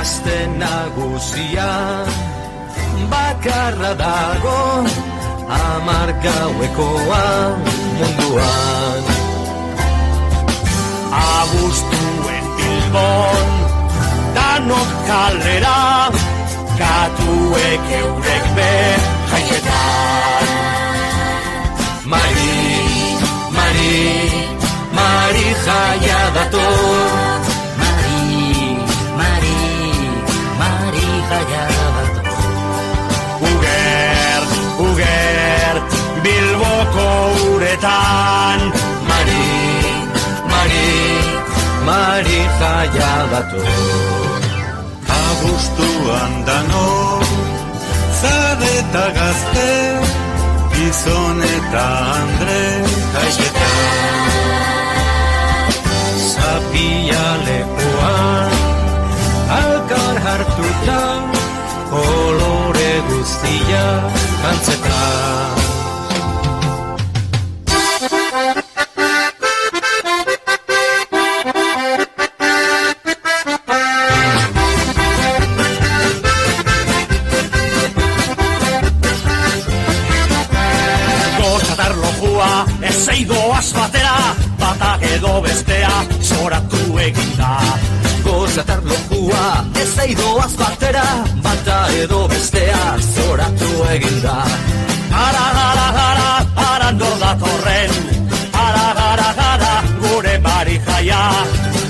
Azte nagusia Bakarra dago Amar gauekoa munduan. Agustuen bilbon Danok kalera Katuek eurek be Jaiketan. Mari, Mari, Mari jaia dator bilboko uretan. Mari, Mari, Mari jaia datu Agustuan dano, zade eta gazte Gizon eta andre, Kaixetan Zapia lepoan Alkar hartuta Kolore guztia Antzetan ez eidoaz batera, batak edo bestea, zoratu eginda. Gozatar lojua Ez eidoaz batera Bata edo bestea Zoratu eginda Ara, ara, ara, ara nor datorren, ara, ara, ara, gure mari jaia.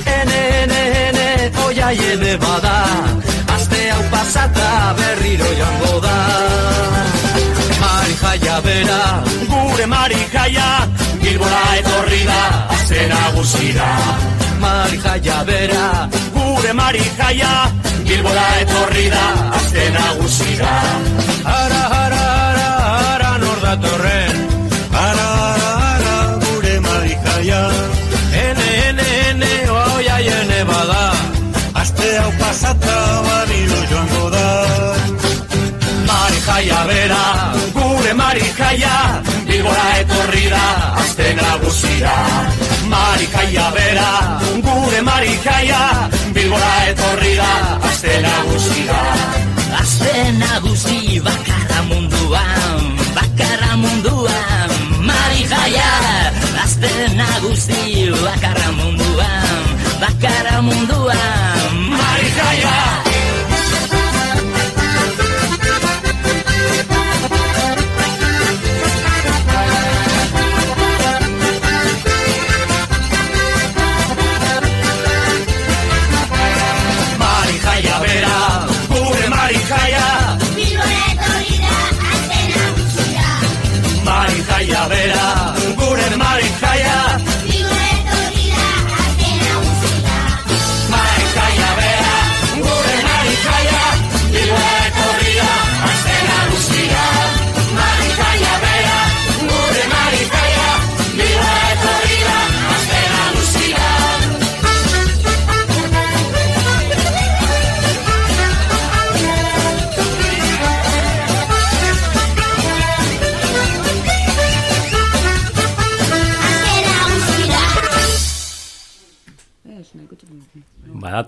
Ene, ene, ene Oia ene bada Aste hau pasata Berriro joango da Mari jaia bera Gure mari jaia, Bilbora etorri da, azte nagusira. Mari jaia bera Gure mari jaia, Bilbora etorri da, azte nagusira. Ara, ara, ara, ara Nor datorren ara, ara, ara, gure marikaia Ene, ene, ene Oia ene bada Aste hau pasata gure mari jaia, Bilbora etorri da, azte nagusira. Mari jaia bera, gure mari jaia, Bilbora etorri da, azte nagusira. Azte nagusi bakarra munduan, bakarra munduan,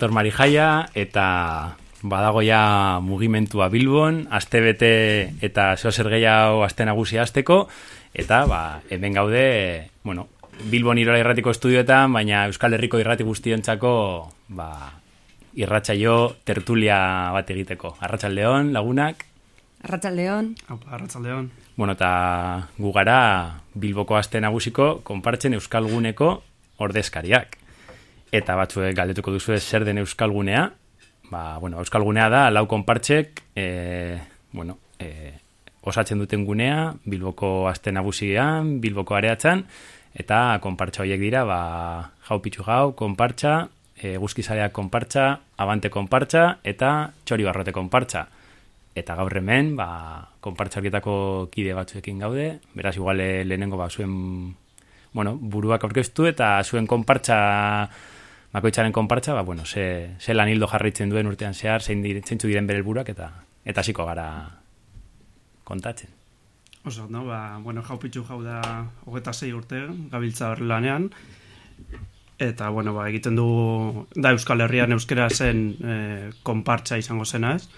Badator Marijaia eta badagoia mugimentua Bilbon, astebete eta zeo zer gehiago aste nagusia hasteko eta ba, hemen gaude, bueno, Bilbon Irola Irratiko estudioetan, baina Euskal Herriko irrati guztiontzako ba, irratsaio tertulia bat egiteko. Arratsaldeon lagunak, Arratsaldeon. Aupa, arratzaldeon. bueno, eta gu gara Bilboko aste nagusiko konpartzen Euskalguneko ordezkariak. Eta batzuek galdetuko duzu zer den Euskalgunea. Ba, bueno, Euskalgunea da lau konpartsek e, bueno, e, osatzen duten gunea Bilboko aste nagusian, Bilboko areatzan eta konpartsa horiek dira, ba, jau pitxu jau, konpartsa, e, guzkizareak konpartsa, abante konpartsa eta txori barrote konpartsa. Eta gaur hemen, ba, konpartxarkietako kide batzuekin gaude, beraz igual eh, lehenengo ba, zuen bueno, buruak aurkeztu eta zuen konpartxa bakoitzaren konpartxa, ba, bueno, ze, ze lan hildo jarraitzen duen urtean zehar, zein dire, zeintzu diren bere helburuak eta eta hasiko gara kontatzen. Oso, no, ba, bueno, jau pitxu jau da hogeta zei urte, gabiltza hor lanean. eta bueno, ba, egiten du da Euskal Herrian euskera zen e, konpartsa izango zena, ez?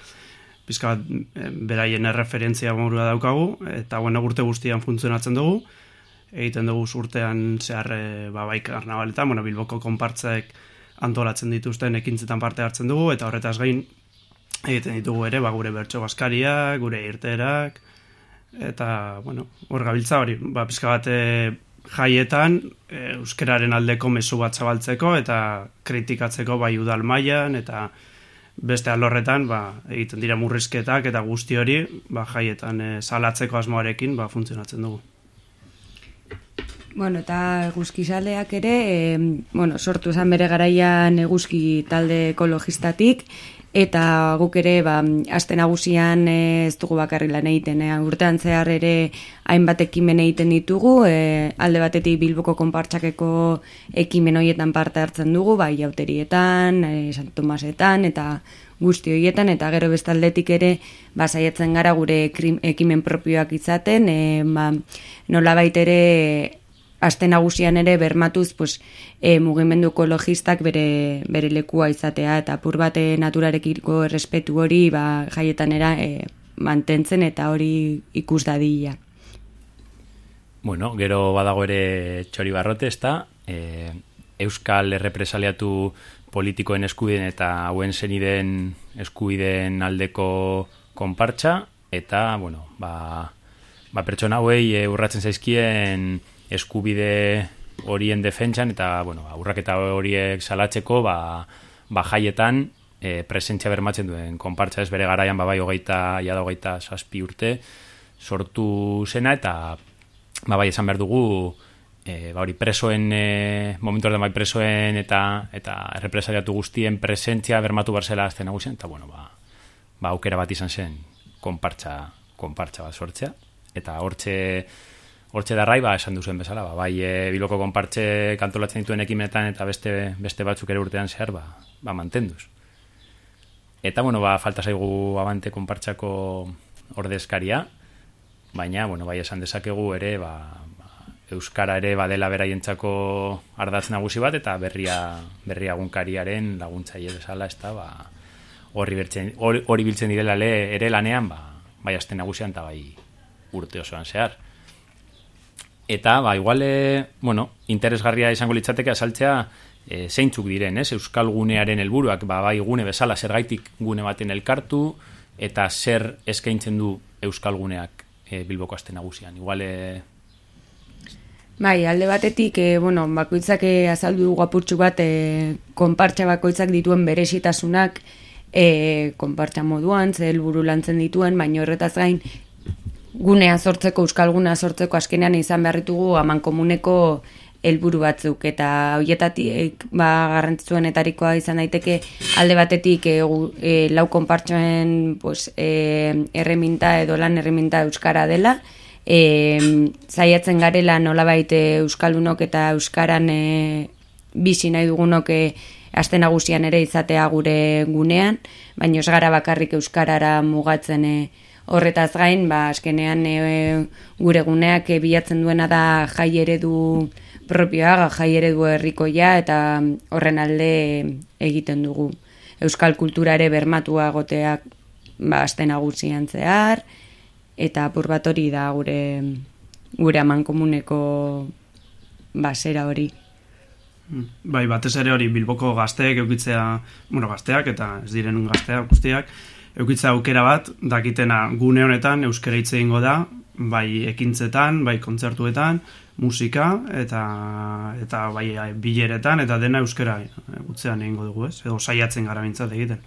Bizka bat, e, beraien erreferentzia morua daukagu, eta bueno, urte guztian funtzionatzen dugu, egiten dugu urtean zehar e, ba, bai karnabaletan, bueno, Bilboko konpartzek antolatzen dituzten ekintzetan parte hartzen dugu, eta horretaz gain egiten ditugu ere, ba, gure bertso baskariak, gure irterak, eta, bueno, hor gabiltza hori, ba, pizka bat, e, jaietan e, euskararen aldeko mezu bat zabaltzeko eta kritikatzeko bai udal mailan eta beste alorretan ba, egiten dira murrizketak eta guzti hori ba, jaietan e, salatzeko asmoarekin ba, funtzionatzen dugu. Bueno, eta eguzkizaleak ere, e, bueno, sortu esan bere garaian eguzki talde ekologistatik, eta guk ere ba aste nagusian eh, ez dugu bakarri lan egiten eh? urtean zehar ere hainbat ekimen egiten ditugu e, alde batetik Bilboko konpartsakeko ekimen hoietan parte hartzen dugu bai auterietan e, San Tomasetan eta guzti hoietan eta gero bestaldetik ere ba saiatzen gara gure ekimen propioak izaten e, ba, nolabait ere aste nagusian ere bermatuz pues, e, mugimendu ekologistak bere, bere lekua izatea eta pur bate naturarekiko errespetu hori ba, jaietan era e, mantentzen eta hori ikus dadila. Bueno, gero badago ere txori barrote, ez da, e, Euskal errepresaliatu politikoen eskubiden eta hauen zeniden eskubiden aldeko konpartxa, eta, bueno, ba, ba pertsona hauei e, urratzen zaizkien eskubide horien defentsan eta bueno, aurraketa horiek salatzeko ba, ba jaietan e, presentzia bermatzen duen konpartza ez bere garaian babai hogeita jada hogeita saspi urte sortu zena eta ba bai esan behar dugu e, ba hori presoen e, momentu bai presoen eta eta errepresaliatu guztien presentzia bermatu barzela azten nagusen eta bueno ba, ba aukera bat izan zen konpartza konpartza bat sortzea. Eta hortxe hortxe darrai, ba, esan duzuen bezala, ba, bai, e, biloko konpartxe kantolatzen dituen ekimenetan eta beste beste batzuk ere urtean zehar, ba, ba mantenduz. Eta, bueno, ba, falta zaigu abante konpartxako ordezkaria, baina, bueno, bai, esan dezakegu ere, ba, ba, Euskara ere badela beraientzako ardatz nagusi bat, eta berria, berria gunkariaren laguntzaile bezala, ez ba, hori, hori biltzen direla ere lanean, ba, bai, azten nagusian, eta bai, urte osoan zehar. Eta, ba, igual, e, bueno, interesgarria izango litzateke asaltzea e, zeintzuk diren, ez? Euskal gunearen helburuak, ba, bai gune bezala, zer gaitik gune baten elkartu, eta zer eskaintzen du Euskal guneak e, bilboko aste nagusian. Igual, e... Bai, alde batetik, e, bueno, bakoitzak azaldu du apurtxu bat, e, konpartxa bakoitzak dituen beresitasunak, e, konpartxa moduan, zer helburu lantzen dituen, baina horretaz gain, gunea sortzeko, euskal gunea sortzeko askenean izan beharritugu aman komuneko helburu batzuk. Eta hoietatik ba garrantzitsuen etarikoa izan daiteke alde batetik e, e, lau konpartxoen pues, e, erreminta edo lan erreminta euskara dela. E, zaiatzen garela nolabait euskaldunok eta euskaran e, bizi nahi dugunok e, aste nagusian ere izatea gure gunean. Baina ez gara bakarrik euskarara mugatzen e, horretaz gain, ba, askenean e, gure guneak e, bilatzen duena da jai eredu propioa, jai eredu herrikoia eta horren alde egiten dugu. Euskal kultura ere bermatua goteak ba, aste nagusian zehar, eta apur bat hori da gure, gure aman komuneko basera hori. Hmm. Bai, batez ere hori Bilboko gazteek eukitzea, bueno, gazteak eta ez diren gazteak guztiak, eukitza aukera bat, dakitena gune honetan euskara hitz egingo da, bai ekintzetan, bai kontzertuetan, musika eta eta bai bileretan eta dena euskara gutzean egingo dugu, ez? Edo saiatzen gara mintzat egiten.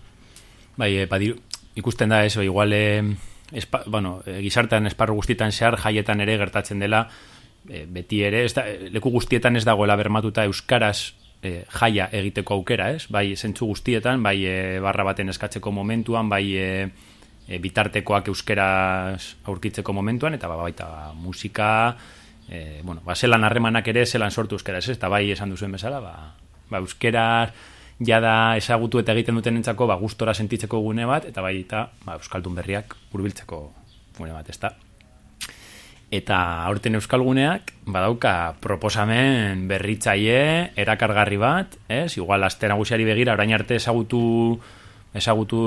Bai, e, ikusten da ez, igual e, espa, bueno, e, gizartean esparru guztietan zehar jaietan ere gertatzen dela e, beti ere, ez da, leku guztietan ez dagoela bermatuta euskaraz e, jaia egiteko aukera, ez? Bai, zentzu guztietan, bai e, barra baten eskatzeko momentuan, bai e, e, bitartekoak euskeraz aurkitzeko momentuan, eta ba, baita ba, musika, e, bueno, ba, zelan harremanak ere, zelan sortu euskeraz, ez? Eta bai, esan duzuen bezala, ba, ba euskeraz jada esagutu eta egiten duten entzako, ba, gustora sentitzeko gune bat, eta bai, eta ba, euskaldun berriak urbiltzeko gune bat, da? Eta aurten euskalguneak badauka proposamen berritzaile, erakargarri bat, ez? Igual aste nagusiari begira orain arte ezagutu ezagutu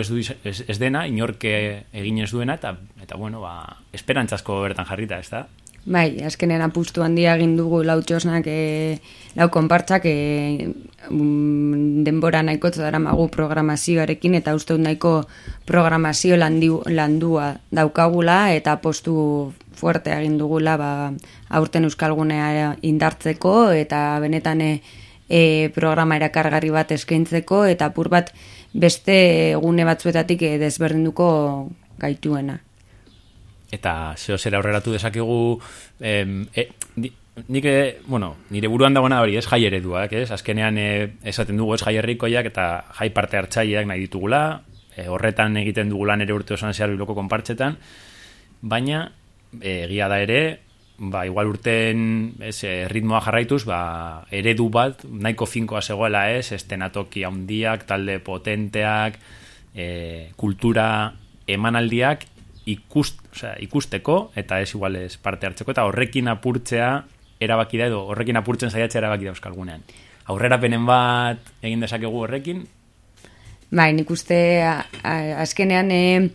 ez, du, ez, ez dena, inorke egin ez duena, eta, eta bueno, ba, esperantzazko bertan jarrita, ez da? Bai, azkenean apustu handia egin dugu lau txosnak, e, lau konpartzak e, um, denbora nahiko dara magu programazioarekin eta uste nahiko programazio landu, landua daukagula eta apostu fuerte egin dugula ba, aurten euskalgunea indartzeko eta benetan e, e, programa erakargarri bat eskaintzeko eta apur bat beste egune batzuetatik e, desberdinduko gaituena eta zeo zera aurreratu dezakegu em, e, nik, e, bueno, nire buruan dagoena hori ez jai ereduak, ez? Azkenean e, esaten dugu ez jai herrikoiak eta jai parte hartzaileak nahi ditugula, e, horretan egiten dugula nere urte osan zehar biloko konpartxetan, baina egia da ere, ba, igual urten ez, e, ritmoa jarraituz, ba, eredu bat, nahiko finkoa zegoela ez, estenatoki handiak, talde potenteak, e, kultura emanaldiak ikust, o ikusteko eta ez igual ez parte hartzeko eta horrekin apurtzea erabaki da edo horrekin apurtzen saiatzea erabaki da euskalgunean. Aurrera penen bat egin dezakegu horrekin? Bai, nik uste azkenean e,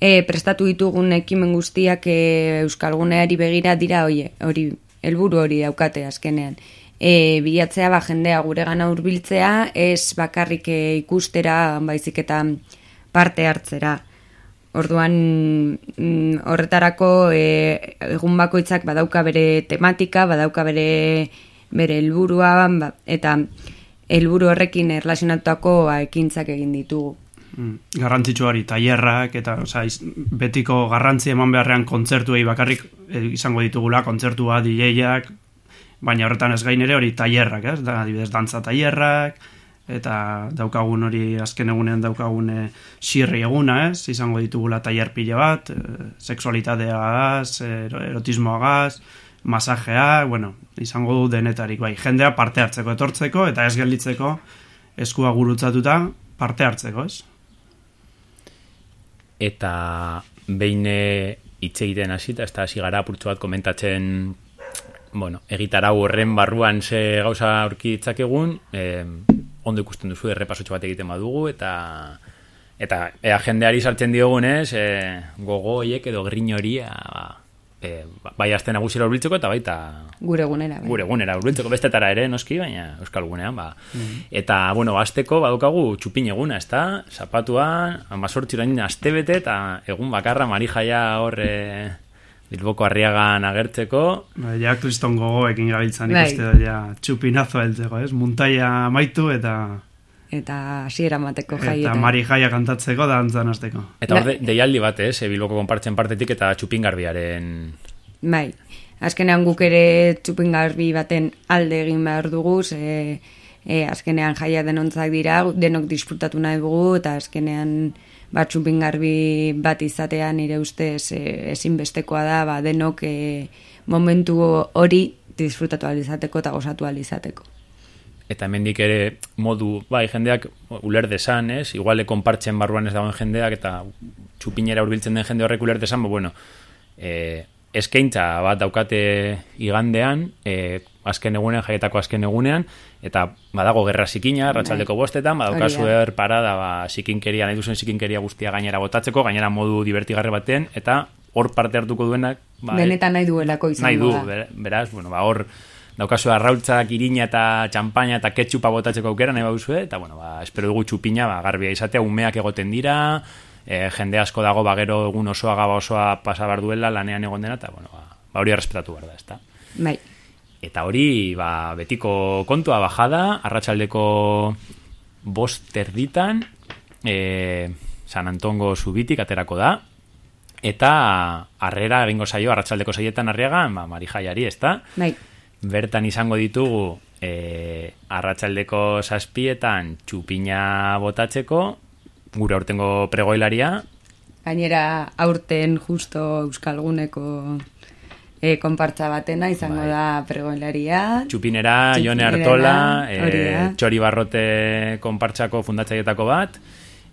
e, prestatu ditugun ekimen guztiak e, euskalguneari begira dira hori, hori helburu hori daukate azkenean. E, bilatzea ba jendea gure gana hurbiltzea ez bakarrik ikustera baizik eta parte hartzera. Orduan mm, horretarako e, egun bakoitzak badauka bere tematika, badauka bere bere helburua ba, eta helburu horrekin erlazionatuako ba, ekintzak egin ditugu. Mm, garrantzitsuari tailerrak eta oza, betiko garrantzi eman beharrean kontzertuei bakarrik e, izango ditugula kontzertua DJak, baina horretan ez gain ere hori tailerrak, ez? Da, adibidez, dantza tailerrak, eta daukagun hori azken egunean daukagun e, sirri eguna, ez? Izango ditugula tailer pile bat, e, sexualitatea erotismoa gaz, masajea, bueno, izango du denetarik, bai, jendea parte hartzeko etortzeko, eta ez gelditzeko eskua gurutzatuta parte hartzeko, ez? Eta behin hitz egiten hasita, ez da hasi gara apurtzu bat komentatzen bueno, egitarau horren barruan ze gauza aurkitzak egun, eh, ondo ikusten duzu errepasotxo bat egiten badugu eta eta ea jendeari sartzen diogunez e, gogo hiek edo grin hori e, bai azten agusira urbiltzeko eta baita gure gunera bai. gure gunera urbiltzeko bestetara ere noski baina euskal gunean ba. Mm eta bueno azteko badukagu txupin eguna ez da zapatuan amazortzi orain aste bete eta egun bakarra marijaia hor e, Bilboko arriagan agertzeko. Ba, ja, kriston gogoekin gabiltzan bai. ikuste da, ja, txupinazo heltzeko, ez? Muntaia maitu eta... Eta hasiera mateko jai. Eta mari jaia kantatzeko da antzan azteko. Eta hor, deialdi bat, ez? E, Bilboko konpartzen partetik eta txupingarbiaren... Bai, azkenean guk ere txupingarbi baten alde egin behar dugu, ze... E, azkenean jaia denontzak dira, denok disfrutatu nahi dugu, eta azkenean batxupin garbi bat izatea nire ustez e, ezinbestekoa da ba, denok e, momentu hori disfrutatu alizateko eta gozatu alizateko. Eta hemendik ere modu, bai, jendeak uler desan, ez? Iguale konpartzen barruan ez dagoen jendeak eta txupinera hurbiltzen den jende horrek uler desan, bo, bueno, e, eskaintza bat daukate igandean, e, azken egunean, jaietako azken egunean, eta badago gerra zikina, ratxaldeko bai. bostetan, badaukazu er parada, ba, zikinkeria, nahi duzen zikinkeria guztia gainera botatzeko, gainera modu divertigarre baten, eta hor parte hartuko duenak... Ba, Benetan nahi duelako izango nahi du, beraz, bueno, ba, hor daukazu arrautzak, irina eta txampaina eta ketxupa botatzeko aukera nahi bauzue, eta bueno, ba, espero dugu txupina, ba, garbia izatea, umeak egoten dira, e, jende asko dago bagero egun osoa gaba osoa pasabar duela lanean egon dena, eta bueno, ba, ba hori errespetatu behar da, ezta? Bai. Eta hori, ba, betiko kontua bajada, arratsaldeko bost terditan, e, San Antongo zubitik aterako da, eta harrera egingo saio, arratsaldeko saietan arriagan, ba, marijaiari, ez da? Bai. Bertan izango ditugu, e, arratsaldeko saspietan txupina botatzeko, gure aurtengo pregoilaria. Gainera, aurten justo Euskalguneko e, konpartza batena izango bai. da pregoilaria. Txupinera, Jone Artola, e, Txori Barrote konpartzako fundatzaietako bat,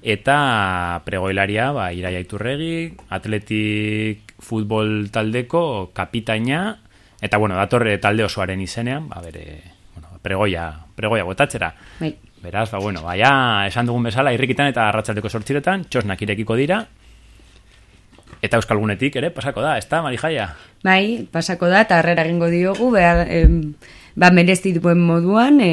eta pregoilaria, ba, Iraia Iturregi, Atletik futbol taldeko kapitaina, eta bueno, datorre talde osoaren izenean, ba, bere, bueno, pregoia, pregoia botatzera. Bai. Beraz, ba, bueno, baia, esan dugun bezala, irrikitan eta arratzaldeko sortziretan, txosnak irekiko dira, eta euskalgunetik ere, pasako da, ez da, Marijaia? Bai, pasako da, eta harrera egingo diogu, behar, em, ba, merezi duen moduan, e,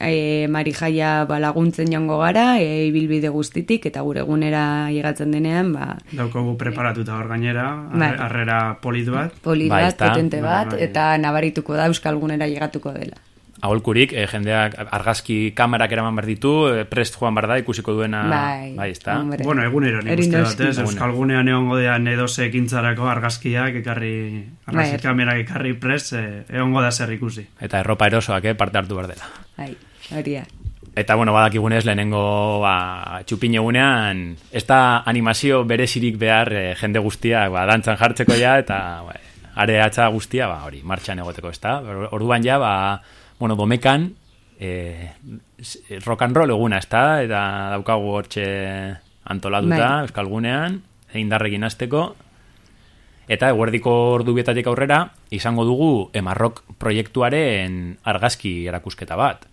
e, Marijaia ba, laguntzen joango gara, e, ibilbide guztitik, eta gure egunera llegatzen denean, ba, Daukagu preparatuta hor gainera, Bai. arre- harrera polit bat. poli Bai, bat, potente Bai, bat, bai. eta nabarituko da euskalgunera llegatuko dela. Aholkurik, eh, jendeak argazki kamerak eraman behar ditu, eh, prest joan behar da, ikusiko duena, Bai, bai, ez da? hombre. Bueno, egunero nik uste dut, ez? Euskalgunean egongo dean edose ekintzarako argazkiak ekarri, argazki Bai. kamerak ekarri prest, eh, egongo da zer ikusi. Eta erropa erosoak, eh, parte hartu behar dela. Bai, hori. Eta, bueno, badakigunez, lehenengo ba, txupin egunean, ez da animazio berezirik behar eh, jende guztiak ba, dantzan jartzeko ja, eta ba, are atza guztia, ba, hori, martxan egoteko, ez da? Orduan ja, ba, bueno, domekan, eh, s- rock and roll eguna, ez da? Eta daukagu hortxe antolatuta, Bai. euskalgunean, indarrekin hasteko, Eta eguerdiko ordubietatik aurrera izango dugu Emarrok proiektuaren argazki erakusketa bat.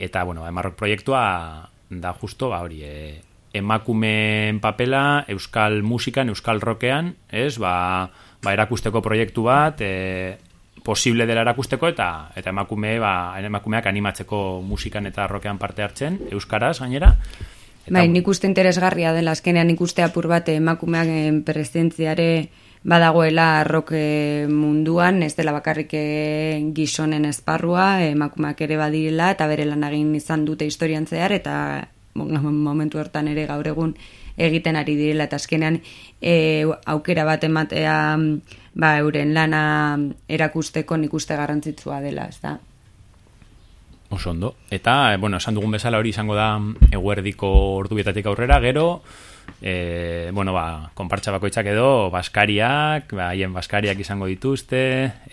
Eta, bueno, Emarrok proiektua da justo, ba, hori, e, emakumeen papela euskal musikan, euskal rockean, ez, ba, ba erakusteko proiektu bat, e, posible dela erakusteko eta eta emakume ba emakumeak animatzeko musikan eta rockean parte hartzen euskaraz gainera. Eta, Bai, nik uste interesgarria dela. Azkenean ikuste apur bat emakumeak eh, presentziare badagoela rock eh, munduan, ez dela bakarrik eh, gizonen esparrua, emakumeak ere badirela eta bere lan egin izan dute historian zehar eta mo- momentu hortan ere gaur egun egiten ari direla. Eta azkenean eh, aukera bat ematea ba, euren lana erakusteko nik uste garrantzitsua dela, ez da? Oso ondo. Eta, eh, bueno, esan dugun bezala hori izango da eguerdiko ordubietatik aurrera, gero, e, bueno, ba, konpartsa bakoitzak edo, baskariak, ba, haien baskariak izango dituzte,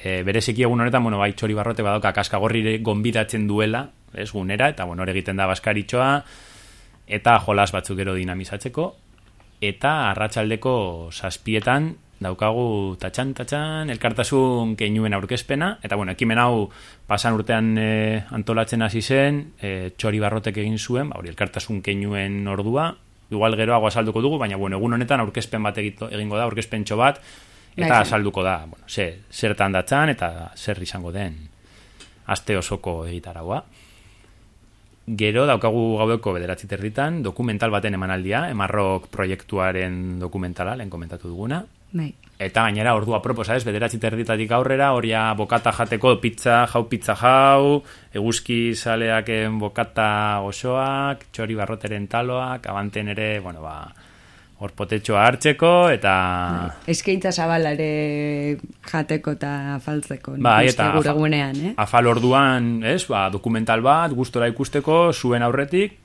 e, bereziki egun honetan, bueno, bai txori barrote badauka kaskagorri gonbidatzen duela, ez, gunera, eta, bueno, hori egiten da baskaritxoa, eta jolas batzuk gero dinamizatzeko, eta arratsaldeko zazpietan daukagu tatxan, tatxan, elkartasun keinuen aurkezpena, eta bueno, ekimen hau pasan urtean e, antolatzen hasi zen, e, txori barrotek egin zuen, ba, hori elkartasun keinuen ordua, igual geroago azalduko dugu, baina bueno, egun honetan aurkezpen bat egingo da, aurkezpentxo bat, eta Bai. azalduko da, bueno, ze, zertan datzan, eta zer izango den aste osoko egitaragoa. Gero daukagu gaueko bederatzi terditan, dokumental baten emanaldia, emarrok proiektuaren dokumentala, lehen komentatu duguna. Bai. Eta gainera ordua proposa ez, bederatzi terditatik aurrera, horia bokata jateko, pizza, jau pizza jau, eguzki saleaken bokata osoak, txori barroteren taloak, abanten ere, bueno, ba, hor potetxoa hartzeko, eta... Eskaintza zabala ere jateko eta faltzeko. nik Bai, uste eta afa- gunean, eh? afal orduan, ez, ba, dokumental bat, gustora ikusteko, zuen aurretik,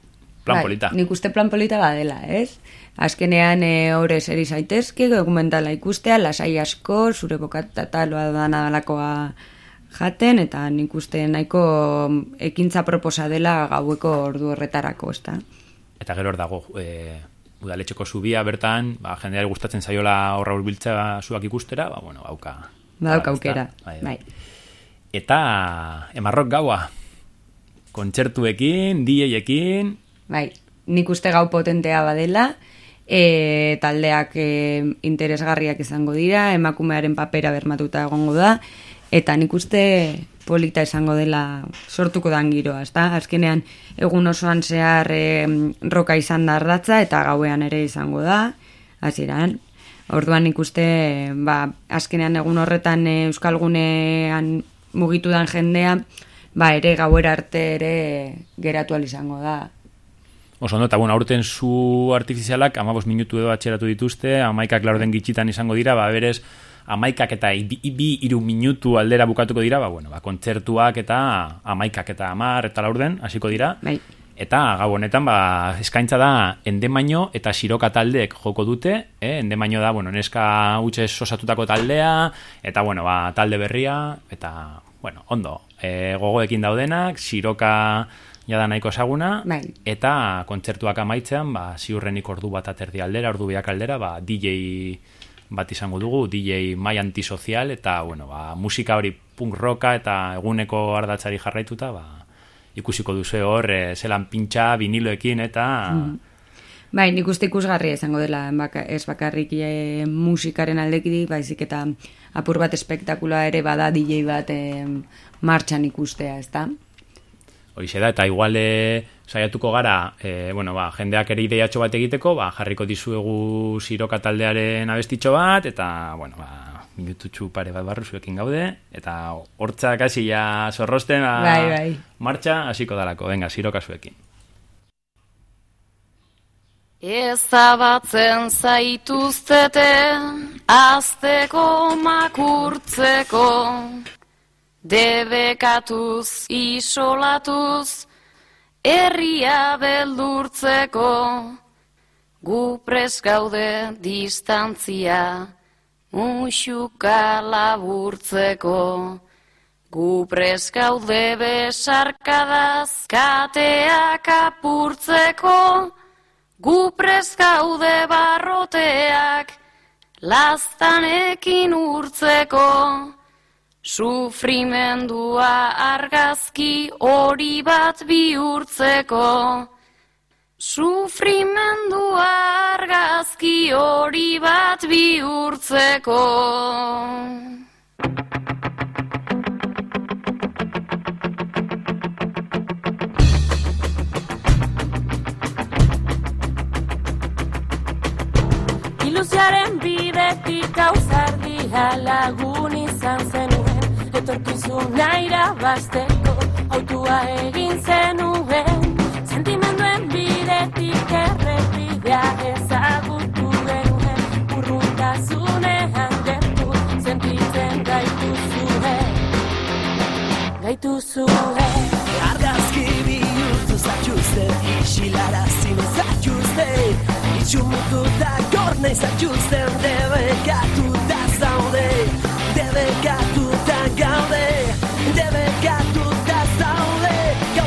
plan Bai, polita. Nik uste plan polita badela, ez? Azkenean e, hori eri zaitezke, dokumentala ikustea, lasai asko, zure bokata taloa dana dalakoa jaten, eta nik uste nahiko ekintza proposa dela gaueko ordu horretarako, ez da? Eta gero hor dago, e, udaletxeko zubia bertan, ba, jendeari gustatzen zaiola horra urbiltza zuak ikustera, ba, bueno, hauka. Ba, aukera, ezta? Bai, bai. Eta emarrok gaua, kontzertuekin, DJ-ekin, Bai, nik uste gau potentea badela, e, taldeak e, interesgarriak izango dira, emakumearen papera bermatuta egongo da, eta nik uste polita izango dela sortuko dan giroa, ezta? Azkenean egun osoan zehar e, roka izan da ardatza eta gauean ere izango da, hasieran. Orduan ikuste, ba, azkenean egun horretan e, Euskalgunean mugitu dan jendea, ba, ere gauera arte ere geratu izango da. Oso ondo, eta bueno, aurten zu artifizialak amabos minutu edo atxeratu dituzte, amaikak laurden gitxitan izango dira, ba, berez, amaikak eta ibi, ibi iru minutu aldera bukatuko dira, ba, bueno, ba, kontzertuak eta amaikak eta amar eta laurden hasiko dira. Bai. Eta gau honetan, ba, eskaintza da endemaino eta siroka taldeek joko dute, eh? endemaino da, bueno, neska utxez osatutako taldea, eta, bueno, ba, talde berria, eta, bueno, ondo, e, gogoekin daudenak, siroka jada nahiko esaguna, Bai. eta kontzertuak amaitzean, ba, ziurrenik ordu bat aterdi aldera, ordu biak aldera, ba, DJ bat izango dugu, DJ mai antisozial, eta, bueno, ba, musika hori punk rocka eta eguneko ardatzari jarraituta, ba, ikusiko duzu hor, e, zelan pintxa, viniloekin, eta... Mm. Bai, nik uste ikusgarria izango dela ez bakarrik e, musikaren aldekidi, baizik eta apur bat espektakula ere bada DJ bat e, martxan ikustea, ez Hoize da, eta igual e, saiatuko gara, e, bueno, ba, jendeak ere ideiatxo bat egiteko, ba, jarriko dizuegu siroka taldearen abestitxo bat, eta, bueno, ba, minututxu pare bat barru zuekin gaude, eta hortzak hasi ja zorrosten, ba, bai, bai. martxa, hasiko dalako, venga, siroka zuekin. Ezabatzen zaituztete, azteko makurtzeko, debekatuz isolatuz, herria beldurtzeko, gu preskaude distantzia, musuka laburtzeko, gu preskaude besarkadaz kateak apurtzeko, gu preskaude barroteak lastanekin urtzeko, Sufrimendua argazki hori bat bihurtzeko. Sufrimendua argazki hori bat bihurtzeko. Ilusiaren bidetik ausardia lagun izan zenuen etorkizuna irabazteko autua egin zenuen. Sentimenduen bidetik errepidea ezagutu genuen. Urrundasunean gertu sentitzen gaitu zuen. Gaitu zuen. Argazki bihurtu zatxuzte isilara zine zatxuzte itxumutu da gorne zatxuzten debekatu da zaude debekatu gaude, debekatu da zaude, gaude,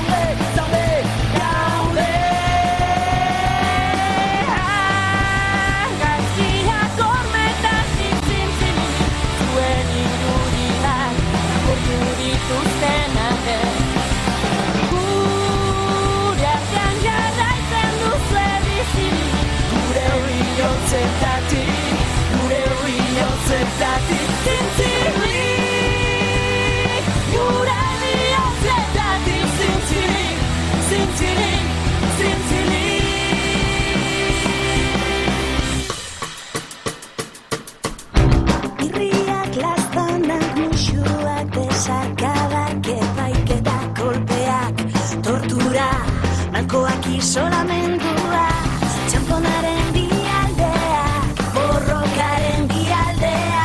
Isolamendua, txamponaren bialdea, borrokaren bialdea,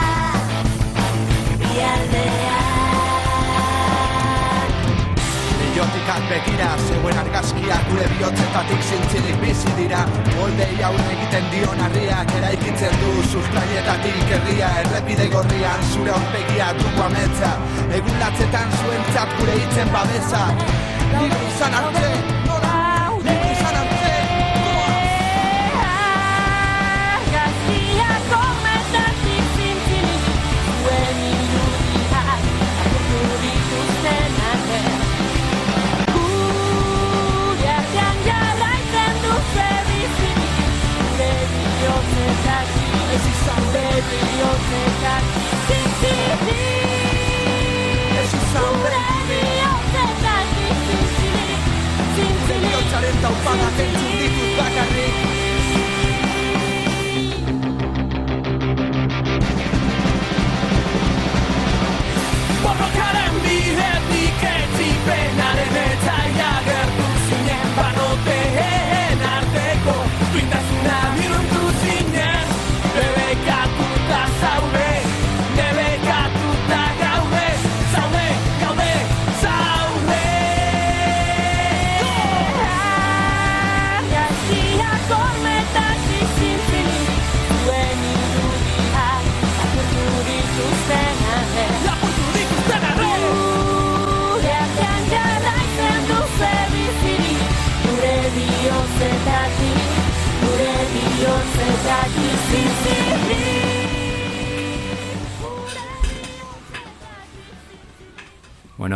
bialdea. Niotikak begira, zeuen argazkia gure bihotzetatik zintzilik bizi dira. Moldei aurre egiten dion harriak eraikitzen du sustraietatik herria Errepide gorrian zure aurpegia dugu ametza Egun latzetan zuen gure hitzen babesa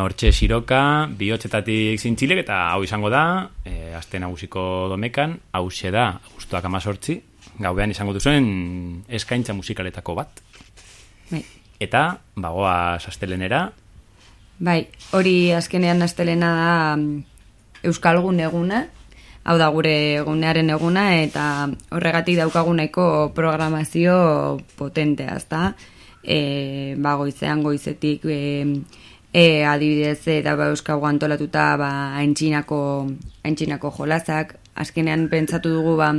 hortxe siroka, bihotzetatik zintzilek, eta hau izango da, e, aste nagusiko domekan, hau da, guztuak amazortzi, gauean izango duzuen eskaintza musikaletako bat. Bai. Eta, bagoa sastelenera. Bai, hori azkenean astelena da Euskalgun eguna, hau da gure egunearen eguna, eta horregatik daukaguneko programazio potentea, ezta? E, ba, goizean goizetik e, e, adibidez eta ba, euskago antolatuta ba, haintxinako, haintxinako jolazak, azkenean pentsatu dugu ba,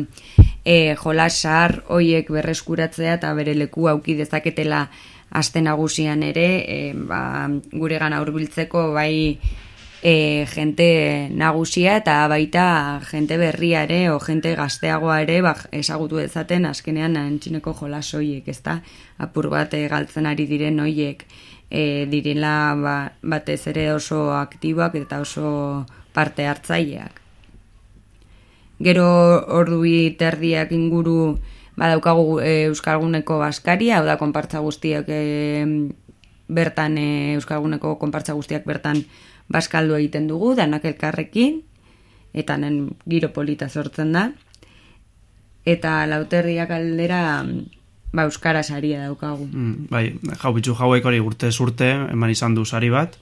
e, jolasar hoiek berreskuratzea eta bere leku auki dezaketela aste nagusian ere e, ba, gure gana hurbiltzeko bai e, jente nagusia eta baita jente berria ere o jente gazteagoa ere ba, esagutu dezaten azkenean antxineko jolas hoiek, ezta? Apur bat e, galtzen ari diren hoiek e, direla ba, batez ere oso aktiboak eta oso parte hartzaileak. Gero ordu terdiak inguru badaukagu e, Euskalguneko Baskaria, hau da konpartza guztiak e, bertan e, Euskalguneko konpartza guztiak bertan baskaldu egiten dugu, danak elkarrekin, eta nen giro polita sortzen da. Eta lauterriak aldera ba, Euskara saria daukagu. Mm, bai, jau bitxu jauek hori urte urte eman izan du sari bat,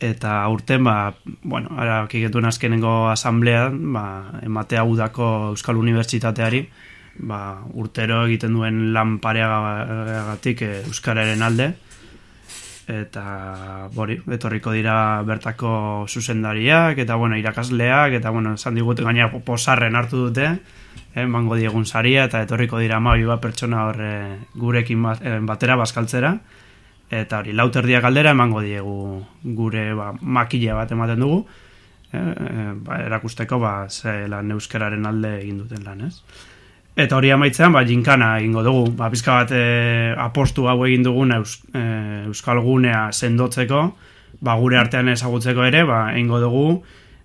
eta urten, ba, bueno, ara, kiketuen azkenengo asamblean, ba, ematea udako Euskal Unibertsitateari, ba, urtero egiten duen lan pareagatik e, Euskararen alde, eta bori, etorriko dira bertako zuzendariak, eta bueno, irakasleak, eta bueno, esan digut gaina posarren hartu dute, eh, mango diegun saria, eta etorriko dira amabi bat pertsona horre gurekin eh, batera bazkaltzera, eta hori, lauterdia galdera emango diegu gure ba, makile bat ematen dugu, eh, eh, ba, erakusteko ba, ze lan euskararen alde egin duten lan, ez? Eta hori amaitzean, ba, jinkana egingo dugu. Ba, pizka bat e, apostu hau egin dugun eus, e, Euskal Gunea sendotzeko, ba, gure artean ezagutzeko ere, ba, egingo dugu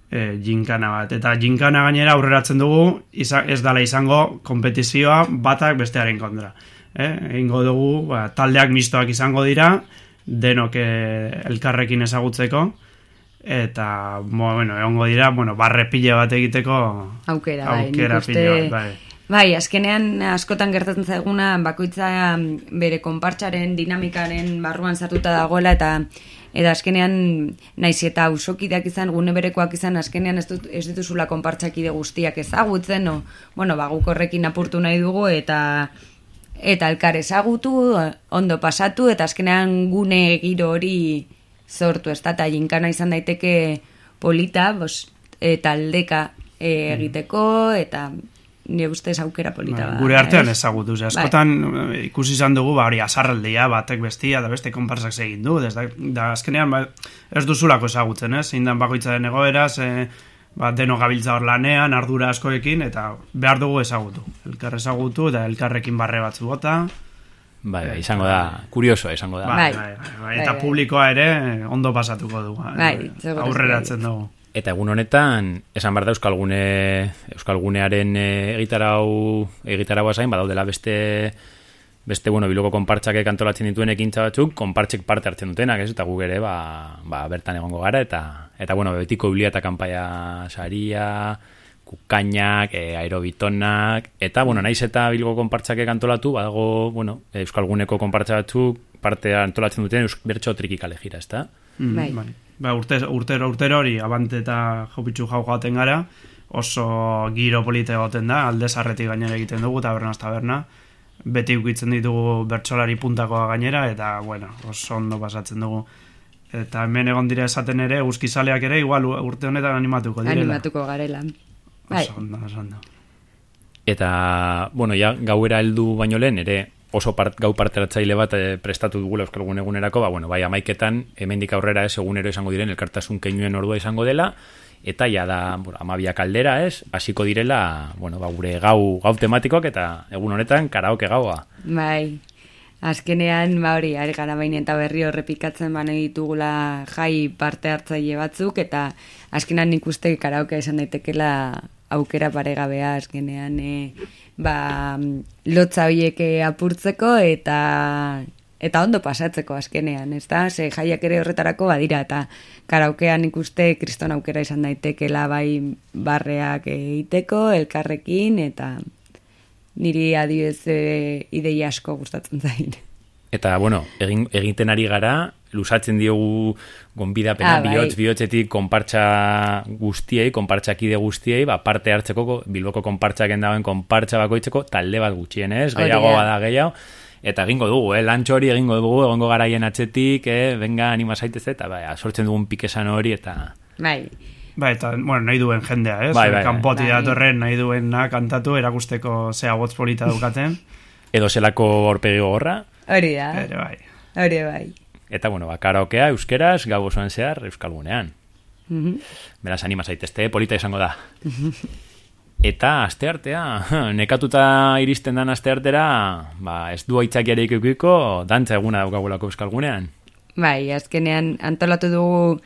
e, jinkana bat. Eta jinkana gainera aurreratzen dugu, iza, ez dala izango kompetizioa batak bestearen kontra. E, egingo dugu, ba, taldeak mistoak izango dira, denok e, elkarrekin ezagutzeko, eta, bueno, egongo dira, bueno, barre pile bat egiteko aukera, bai, aukera pile bat, bai. Bai, azkenean askotan gertatzen zaiguna bakoitza bere konpartsaren dinamikaren barruan sartuta dagoela eta eta azkenean naiz eta ausokideak izan gune berekoak izan azkenean ez, dut, ez dituzula konpartsakide guztiak ezagutzen no? bueno, ba, guk horrekin apurtu nahi dugu eta eta elkar ezagutu ondo pasatu eta azkenean gune giro hori sortu ez da eta jinkana izan daiteke polita bos, eta aldeka e, egiteko eta ni ustez aukera polita ba, Gure artean ezagutu, ze, askotan bai. ikusi izan dugu, ba, hori azarraldia, batek bestia, da beste konparsak egin du, da, da azkenean, ba, ez duzulako ezagutzen, ez, zein bakoitza den egoera, ze, ba, deno gabiltza hor lanean, ardura askoekin, eta behar dugu ezagutu. Elkar ezagutu, eta elkarrekin barre batzu bota, Bai, bai, izango da, kurioso izango da. Bai, bai, bai, bai, eta publikoa ere ondo pasatuko du. Bai, aurreratzen dugu. Eta egun honetan, esan behar da Euskalgune, Euskalgunearen eh, egitarau, egitarau zain, badaudela beste, beste, bueno, biloko konpartxak kantolatzen dituen ekintza batzuk, konpartxek parte hartzen dutenak, ez? Eta gu ere, ba, ba, bertan egongo gara, eta, eta bueno, betiko biblia eta kanpaia saria, kukainak, e, aerobitonak, eta, bueno, naiz eta bilgo konpartxak kantolatu, badago, bueno, Euskalguneko konpartxa batzuk parte antolatzen duten, bertso trikik alegira, ez da? Mm, bai. Ba, urte, urtero urtero hori abante eta jopitzu jau joaten gara oso giro polite egoten da alde sarretik gainera egiten dugu taberna taberna beti ukitzen ditugu bertsolari puntakoa gainera eta bueno, oso ondo pasatzen dugu eta hemen egon dira esaten ere guzkizaleak ere igual urte honetan animatuko direla animatuko garela bai. oso ondo, oso ondo. eta bueno, ja, gauera heldu baino lehen ere oso part, gau parteratzaile bat e, prestatu dugula Euskal Gunegunerako, ba, bueno, bai amaiketan, hemendik aurrera ez, egunero izango diren, elkartasun keinuen ordua izango dela, eta ja da, bueno, amabia kaldera ez, hasiko direla, bueno, ba, gure gau, gau tematikoak, eta egun honetan, karaoke gaua. Bai, azkenean, ba hori, ari gara bain eta berri horrepikatzen bane ditugula jai parte hartzaile batzuk, eta azkenean nik uste karaoke esan daitekela aukera paregabea azkenean, e, ba, lotza horiek apurtzeko eta eta ondo pasatzeko azkenean, ez da? Ze jaiak ere horretarako badira, eta karaukean ikuste kriston aukera izan daitekela bai barreak egiteko, elkarrekin, eta niri adibidez e, ideia asko gustatzen zain. Eta, bueno, egin, egiten ari gara, lusatzen diogu gonbidapena Ah, bai. bihotz bihotzetik konpartsa guztiei, konpartsakide guztiei, ba, parte hartzeko, bilboko konpartsaken dagoen konpartsa bakoitzeko, talde bat gutxienez, Hori gehiago da. bada gehiago, eta egingo dugu, eh, lantxo hori egingo dugu, egongo garaien atzetik, eh, venga anima zaitez, eta bai, sortzen dugun pikesan hori, eta... Bai, Ba, eta, bueno, nahi duen jendea, ez? Bai, bai, bai. Kanpoti Bai. datorren nahi duena kantatu, erakusteko zea botz polita daukaten. Edo zelako horpegi gogorra, hori da, Ere, bai. hori bai. Eta, bueno, ba, karaokea, euskeraz, gau osoan zehar, euskalgunean. Mhm. Beraz, anima zaitezte, polita izango da. Eta asteartea, nekatuta iristen dan asteartera, ba, ez du aitzakiarik eukiko, dantza eguna daukagulako euskalgunean. Bai, azkenean antolatu dugu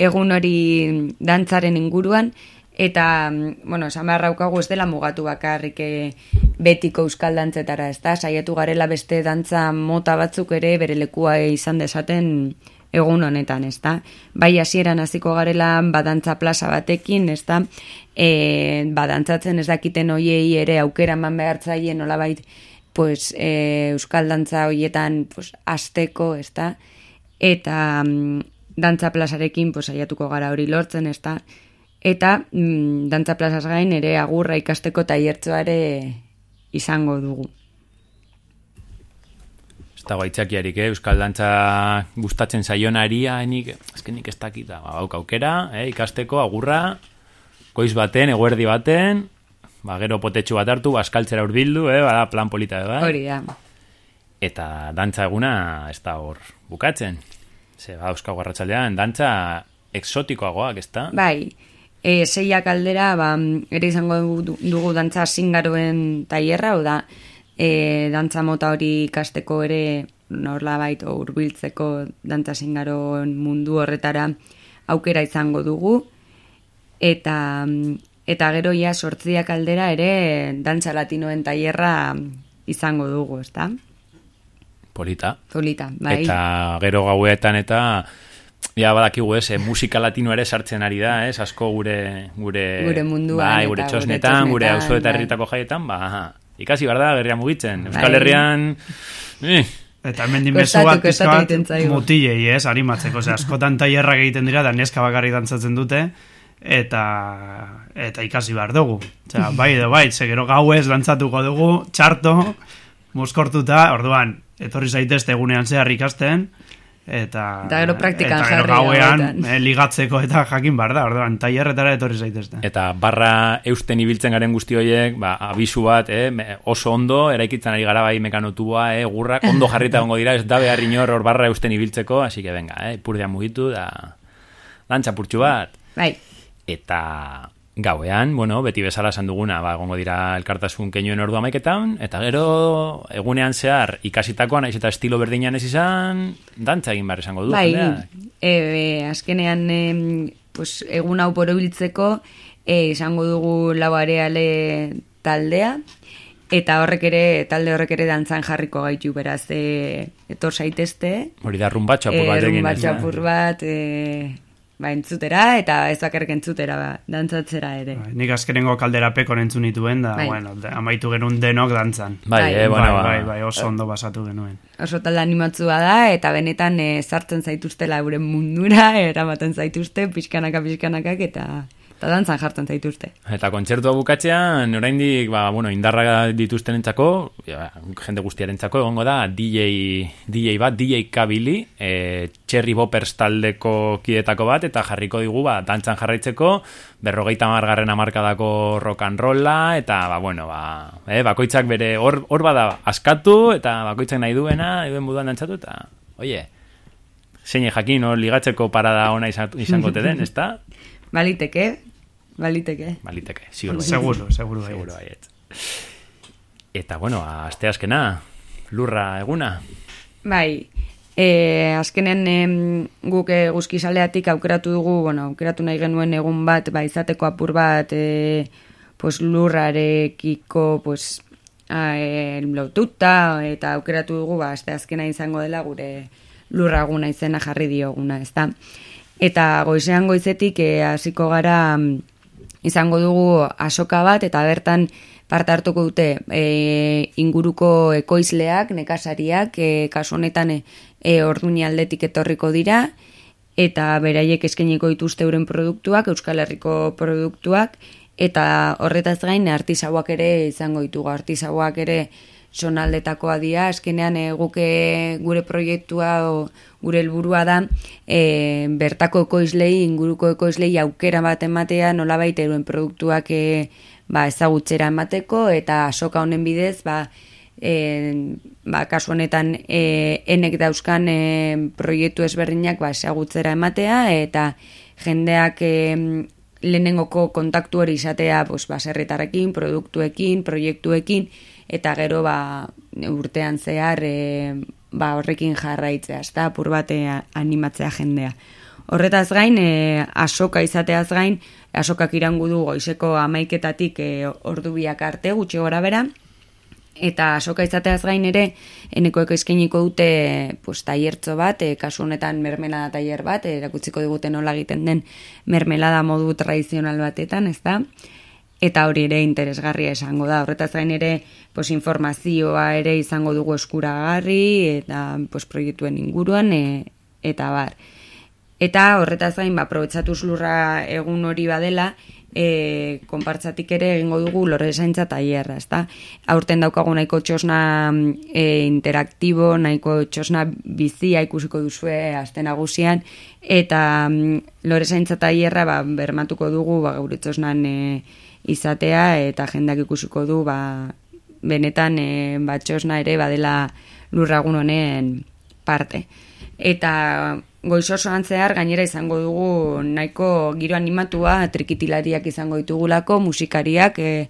egun hori dantzaren inguruan, eta, mm, bueno, esan behar daukagu ez dela mugatu bakarrik eh, betiko euskal dantzetara, ez da? Saiatu garela beste dantza mota batzuk ere bere lekua izan desaten egun honetan, ez da? Bai hasieran hasiko garela badantza plaza batekin, ez da? E, badantzatzen ez dakiten hoiei ere aukera eman behartzaien nolabait pues, e, euskal dantza hoietan pues, asteko, ez da? eta mm, dantza plazarekin pues, saiatuko gara hori lortzen, ez da? Eta mm, dantza plazaz gain ere agurra ikasteko tailertzoa ere izango dugu. Ez dago aitzakiarik, eh? euskal dantza gustatzen zaionari, nik, azkenik ez dakita, ba, aukera, eh? ikasteko, agurra, goiz baten, eguerdi baten, ba, gero potetxu bat hartu, baskaltzera urbildu, eh? bada plan polita, bai? Hori da. Eta dantza eguna ez da hor bukatzen. Ze, ba, euskago arratsaldean dantza exotikoagoak, ez da? Bai, e, seiak aldera, ba, ere izango dugu, dugu dantza singaroen tailerra, hau da, e, dantza mota hori ikasteko ere norla baito urbiltzeko dantza singaroen mundu horretara aukera izango dugu, eta eta gero ja sortziak aldera ere dantza latinoen tailerra izango dugu, ezta? Polita. Polita, bai. Eta gero gauetan eta ja badakigu ez, eh, musika latino ere sartzen ari da, ez, asko gure gure, Gure munduan bai, gure txosnetan, gure txosnetan, auzo eta bai. herritako jaietan, ba, ikasi behar da gerria mugitzen. Euskal Bai. Herrian, eh, Eta hemen mezu Kostatu, bat mutilei, ez, animatzeko. Osea, askotan tailerrak egiten dira, da neska bakarrik dantzatzen dute, eta eta ikasi behar dugu. Osea, bai edo bai, ze gero gauez dantzatuko dugu, txarto, muskortuta, orduan, etorri zaitezte egunean zehar ikasten, eta... Eta gero praktikan eta gero jarri gauean, gauetan. eh, ligatzeko eta jakin behar da, orduan, tailerretara etorri zaitezte. eta barra eusten ibiltzen garen guzti horiek, ba, abisu bat, eh, oso ondo, eraikitzen ari gara bai mekanotua, eh, gurrak, ondo jarrita gongo dira, ez da behar inor hor barra eusten ibiltzeko, así que venga, eh, purdea mugitu, da, dantza purtsu bat. Bai, Eta gauean, bueno, beti bezala esan duguna, ba, egongo dira elkartasun keinuen ordu amaiketan, eta gero egunean zehar ikasitakoan, naiz eta estilo berdinean ez izan, dantza egin behar izango du. bai, e, e, azkenean em, pues, egun hau borobiltzeko e, izango dugu lau areale taldea, eta horrek ere, talde horrek ere dantzan jarriko gaitu beraz, e, etor zaitezte, Hori da rumbatxo apur bat egin. ez da? apur bat, e, ba, entzutera, eta ez bakarrik entzutera, ba, dantzatzera ere. Bai, nik azkenengo kalderapeko entzun nituen, da, Bai. bueno, da, amaitu genuen denok dantzan. Bai, Bai. eh, bueno, bai, ba, bai, bai, oso ondo basatu genuen. Oso talde animatzua da, eta benetan e, sartzen zaituztela euren mundura, eramaten zaituzte, pixkanaka, pixkanakak, eta, eta dantzan jartzen zaituzte. Eta kontzertua bukatzean, oraindik ba, bueno, indarra dituztenentzako, ja, jende guztiarentzako egongo da DJ, DJ bat, DJ Kabili, e, Cherry Boppers taldeko kidetako bat, eta jarriko digu, ba, dantzan jarraitzeko, berrogeita margarren amarkadako rock and rolla, eta, ba, bueno, ba, eh, bakoitzak bere, hor, hor bada, askatu, eta bakoitzak nahi duena, duen buduan dantzatu, eta, oie, zein jakin, hor ligatzeko parada ona izan- izango te den, ezta? Baliteke, baliteke. Baliteke, ziur. Seguro, seguro. bai. Seguro baietz. Eta, bueno, aste askena, lurra eguna. Bai, e, azkenen em, guk e, guzkizaleatik aukeratu dugu, bueno, aukeratu nahi genuen egun bat, ba, izateko apur bat, e, pues, lurrarekiko, pues, e, lotuta eta aukeratu dugu ba aste azkena izango dela gure lurraguna izena jarri dioguna, ezta. Eta goizean goizetik e, hasiko gara mm, izango dugu asoka bat eta bertan parte hartuko dute e, inguruko ekoizleak, nekasariak, e, kasu honetan e, e, orduñi aldetik etorriko dira, eta beraiek eskainiko dituzte euren produktuak, Euskal Herriko produktuak, eta horretaz gain artisauak ere izango ditugu, artisauak ere sonaldetakoa dira, eskenean e, guke gure proiektua o, gure helburua da e, bertako ekoizlei, inguruko ekoizlei aukera bat ematea nolabait eruen produktuak e, ba, ezagutzera emateko eta soka honen bidez ba, e, ba, kasu honetan e, enek dauzkan e, proiektu ezberdinak ba, ezagutzera ematea eta jendeak e, lehenengoko kontaktu hori izatea pues, baserritarrekin, produktuekin, proiektuekin eta gero ba, urtean zehar e, ba, horrekin jarraitzea, ez da, apur bate animatzea jendea. Horretaz gain, e, asoka izateaz gain, asokak irangu du goizeko amaiketatik e, ordu biak arte, gutxi gora bera, eta asoka izateaz gain ere, enekoek eskainiko dute pues, taiertzo bat, e, kasu honetan mermelada taier bat, erakutziko diguten nola egiten den mermelada modu tradizional batetan, ez da? Eta hori ere interesgarria esango da. Horretaz gain ere, pues, informazioa ere izango dugu eskuragarri eta pues, proiektuen inguruan e, eta bar. Eta horretaz gain, ba, aprobetsatuz lurra egun hori badela, e, konpartzatik ere egingo dugu lore zaintza taierra, ezta? Aurten daukagu nahiko txosna e, interaktibo, nahiko txosna bizia ikusiko duzue aste nagusian, eta mm, lore zaintza taierra ba, bermatuko dugu ba, gaur txosnan e, izatea eta jendak ikusiko du ba, benetan e, batxosna ere badela lurragun honen parte. Eta goizosoan zehar gainera izango dugu nahiko giro animatua trikitilariak izango ditugulako, musikariak e,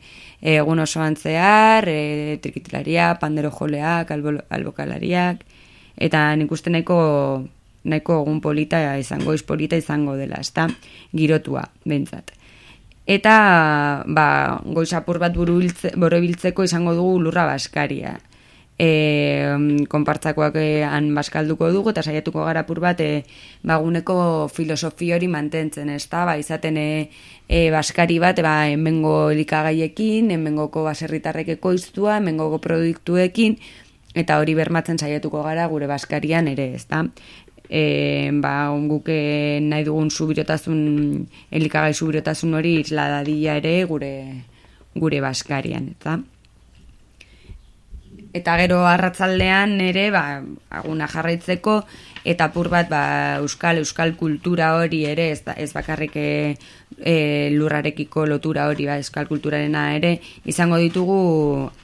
egun osoan zehar, e, trikitilaria, pandero joleak, albokalariak, eta nik uste nahiko nahiko egun polita izango, izpolita izango dela, ezta girotua, bentsat eta ba, goizapur bat buru biltzeko izango dugu lurra baskaria. E, konpartzakoak e, han baskalduko dugu eta saiatuko gara pur bat e, baguneko filosofi hori mantentzen, ez da, ba, izaten e, e, baskari bat, ba, enbengo elikagaiekin, enbengoko baserritarrek ekoiztua, enbengoko produktuekin, eta hori bermatzen saiatuko gara gure baskarian ere, ez da e, ba, onguke nahi dugun subirotasun, elikagai subirotasun hori isla dadila ere gure, gure baskarian, eta? Eta gero arratzaldean ere ba, aguna jarraitzeko eta apur bat ba, euskal euskal kultura hori ere ez, ez bakarrik e, lurrarekiko lotura hori ba, euskal kulturarena ere izango ditugu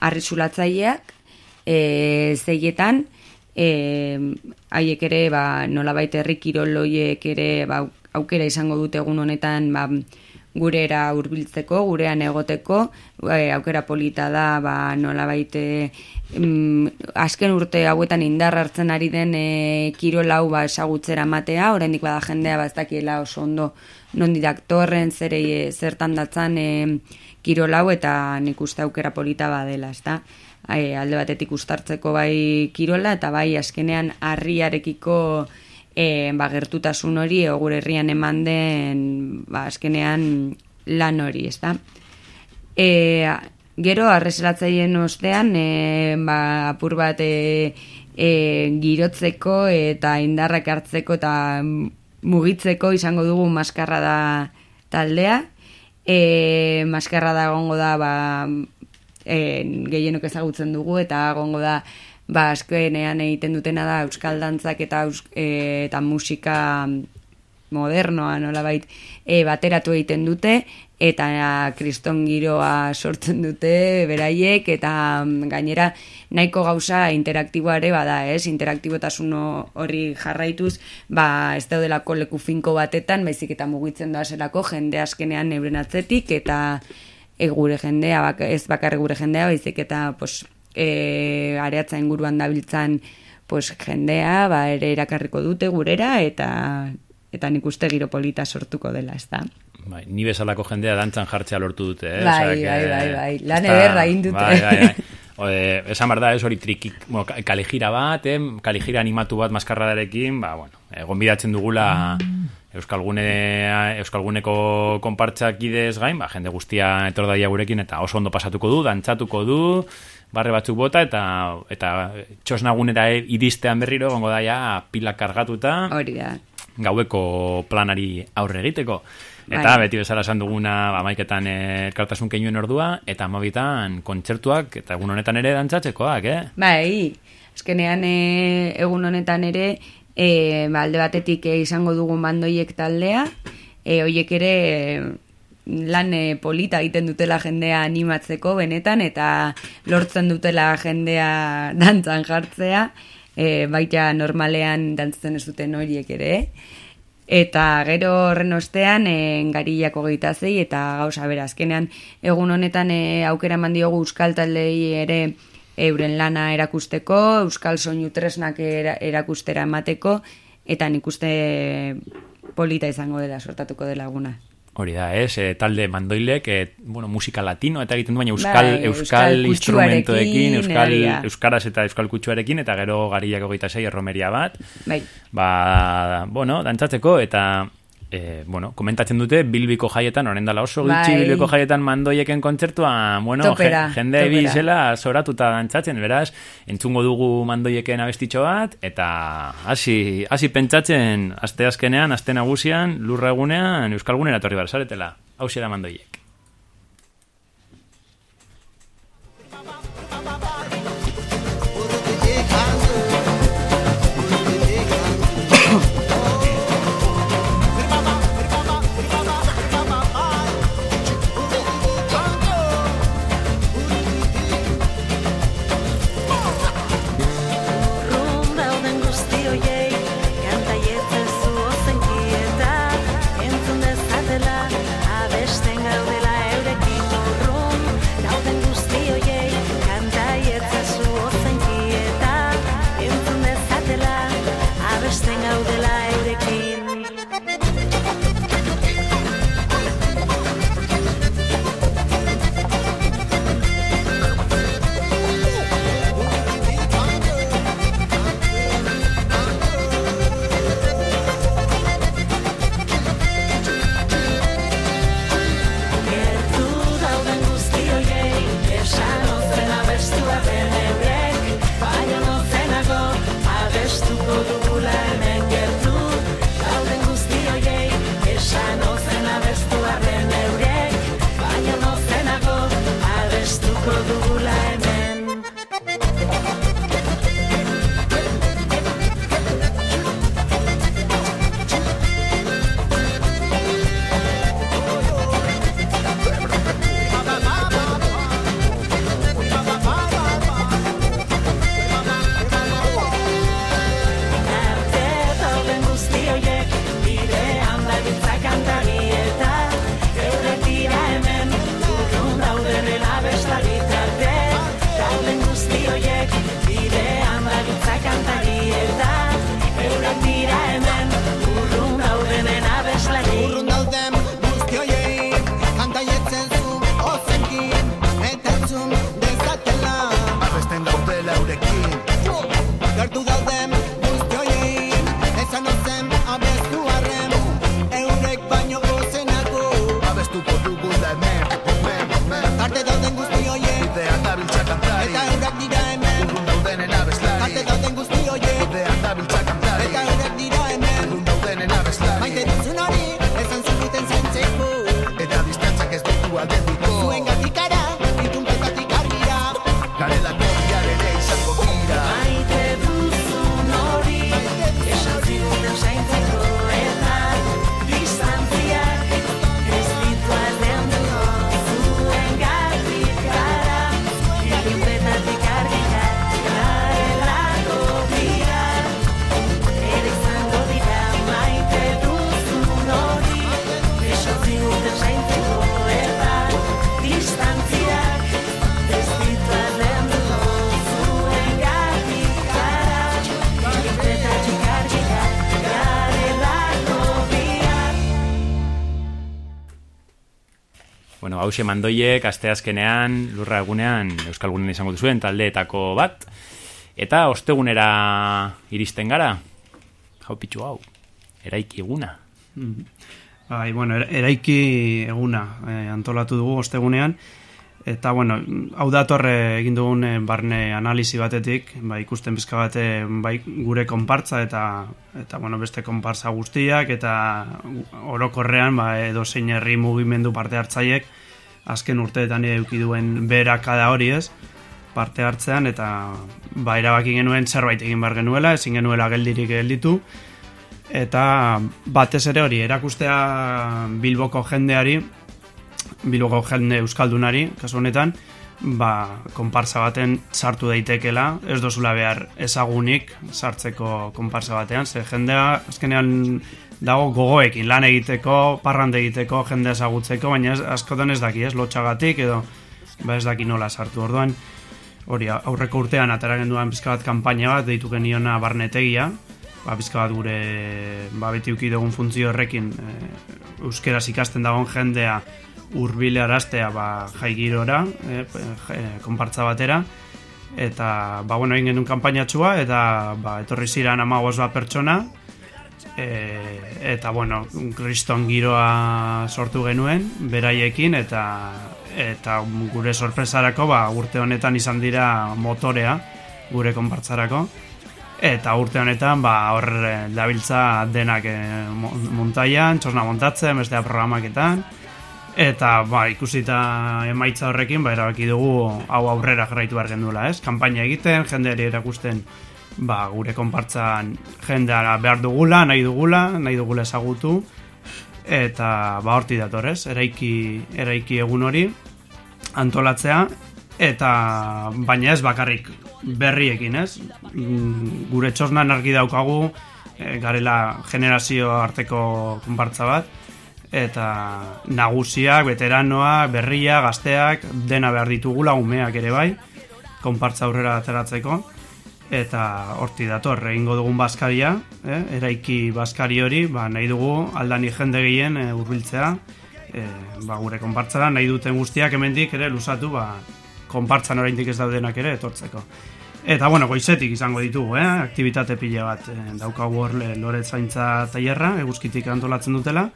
arrizulatzaileak e, zeietan e, haiek ere ba, nolabait herri kiroloiek ere ba, aukera izango dute egun honetan ba, gurera hurbiltzeko, gurean egoteko, e, aukera polita da ba, nolabait mm, azken urte hauetan indar hartzen ari den e, kirolau ba, esagutzera matea, oraindik bada jendea ba, ez dakiela oso ondo non didaktorren zere zertan datzan e, kirolau eta nik uste aukera polita badela, ezta? Ai, alde batetik ustartzeko bai kirola eta bai askenean harriarekiko e, ba, gertutasun hori egur herrian eman den ba, askenean lan hori, ez da? E, gero, arrezelatzaien ostean, e, ba, apur bat e, e, girotzeko eta indarrak hartzeko eta mugitzeko izango dugu maskarra da taldea. E, maskarra da gongo da ba, e, gehienok ezagutzen dugu eta gongo da ba askenean egiten dutena da euskal dantzak eta e, eta musika modernoa nolabait e, bateratu egiten dute eta kriston giroa sortzen dute beraiek eta mm, gainera nahiko gauza interaktiboa ere bada, ez? Interaktibotasun hori jarraituz, ba, ez daudelako leku finko batetan, baizik eta mugitzen doa zelako jende askenean euren atzetik eta e, gure jendea, bak, ez bakarri gure jendea, baizik eta pues, e, areatza inguruan dabiltzan pues, jendea, ba, ere erakarriko dute gurera, eta eta nik uste giro polita sortuko dela, ez da. Bai, ni bezalako jendea dantzan jartzea lortu dute, eh? Bai, bai, bai, bai, lan ederra indute. Bai, bai, bai. E, esan behar da, ez hori trikik, bueno, ka- kalijira bat, eh? kalijira animatu bat maskarradarekin, ba, bueno, egon bidatzen dugula Euskalgune, Euskalguneko konpartzak idez gain, ba, jende guztia etor daia gurekin, eta oso ondo pasatuko du, dantzatuko du, barre batzuk bota, eta eta txosnagunera iristean berriro, gongo daia pila kargatuta, Hori da. gaueko planari aurre egiteko. Eta Bai. beti bezala esan duguna ba, maiketan eh, elkartasun keinuen ordua, eta amabitan kontzertuak, eta egun honetan ere dantzatzekoak, eh? Bai, azkenean e, egun honetan ere e, ba, alde batetik e, izango dugun bandoiek taldea, e, hoiek ere lan e, polita egiten dutela jendea animatzeko benetan eta lortzen dutela jendea dantzan jartzea, e, baita normalean dantzatzen ez duten horiek ere, Eta gero horren ostean e, garilako geita zei eta gauza bera azkenean egun honetan e, aukera eman diogu euskal taldei ere euren lana erakusteko, euskal soinu tresnak era, erakustera emateko eta nik uste polita izango dela sortatuko dela eguna. Hori da, ez, e, talde mandoilek, e, bueno, musika latino, eta egiten du baina euskal, Bai, euskal, euskal instrumentoekin, euskal, euskaraz eta euskal kutsuarekin, eta gero gariako geita zei erromeria bat, Bai, ba, bueno, dantzatzeko, eta, e, bueno, komentatzen dute, bilbiko jaietan, orain dela oso gitxi, Bai. bilbiko jaietan mandoieken kontzertua, bueno, Topera, je- jende bizela zoratuta dantzatzen, beraz, entzungo dugu mandoieken abestitxo bat, eta hasi, hasi pentsatzen, aste azkenean, aste nagusian, lurra egunean, euskalgunera torri bar, zaretela, hau da mandoiek. Hause mandoiek, asteazkenean, lurra egunean, Euskal Gunen izango duzuen taldeetako bat. Eta ostegunera iristen gara, jau pitxu hau, eraiki eguna. Mhm. Bai, bueno, er- eraiki eguna eh, antolatu dugu ostegunean, eta, bueno, hau datorre egin dugun eh, barne analisi batetik, bai, ikusten bizka bate, bai, gure konpartza eta, eta bueno, beste konpartza guztiak, eta orokorrean, ba, edo zein herri mugimendu parte hartzaiek, azken urteetan eduki duen berakada hori ez, parte hartzean, eta ba, erabaki genuen zerbait egin behar genuela, ezin genuela geldirik gelditu, eta batez ere hori erakustea Bilboko jendeari Bilboko jende euskaldunari kasu honetan ba, konparsa baten sartu daitekela ez dozula behar ezagunik sartzeko konparsa batean ze jendea azkenean dago gogoekin lan egiteko, parrande egiteko jende ezagutzeko, baina ez, askotan ez daki ez, lotxagatik edo ba ez daki nola sartu. Orduan hori aurreko urtean atara genduan pizka bat kanpaina bat deitu geniona barnetegia. Ba, bizka bat gure ba, beti uki dugun funtzio horrekin e, euskeraz ikasten dagoen jendea urbile araztea ba, jai girora, e, e, konpartza batera, eta ba, bueno, egin genuen kanpainatxua, eta ba, etorri ziren amagoz bat pertsona, e, eta bueno, kriston giroa sortu genuen, beraiekin, eta eta gure sorpresarako ba, urte honetan izan dira motorea gure konpartzarako eta urte honetan ba hor eh, dabiltza denak e, montaian, txosna montatzen, bestea programaketan eta ba ikusita emaitza horrekin ba erabaki dugu hau aurrera jarraitu behar genduela, ez? Kanpaina egiten, jendeari erakusten ba gure konpartzan jendea behar dugula, nahi dugula, nahi dugula ezagutu. Eta ba horti datorrez, eraiki, eraiki egun hori antolatzea. Eta baina ez bakarrik berriekin, ez? Gure txosnan argi daukagu e, garela generazio arteko konpartza bat. Eta nagusiak, veteranoak, berria, gazteak, dena behar ditugula, umeak ere bai, konpartza aurrera ateratzeko eta horti dator, egingo dugun baskaria, eh? eraiki baskari hori, ba, nahi dugu aldani jende gehien e, urbiltzea, e, ba, gure konpartzara nahi duten guztiak hemendik ere lusatu ba, konpartzan oraindik ez daudenak ere etortzeko. Eta bueno, goizetik izango ditugu, eh? aktivitate pila bat eh, daukagu hor lore zaintza tailerra, eguzkitik antolatzen dutela,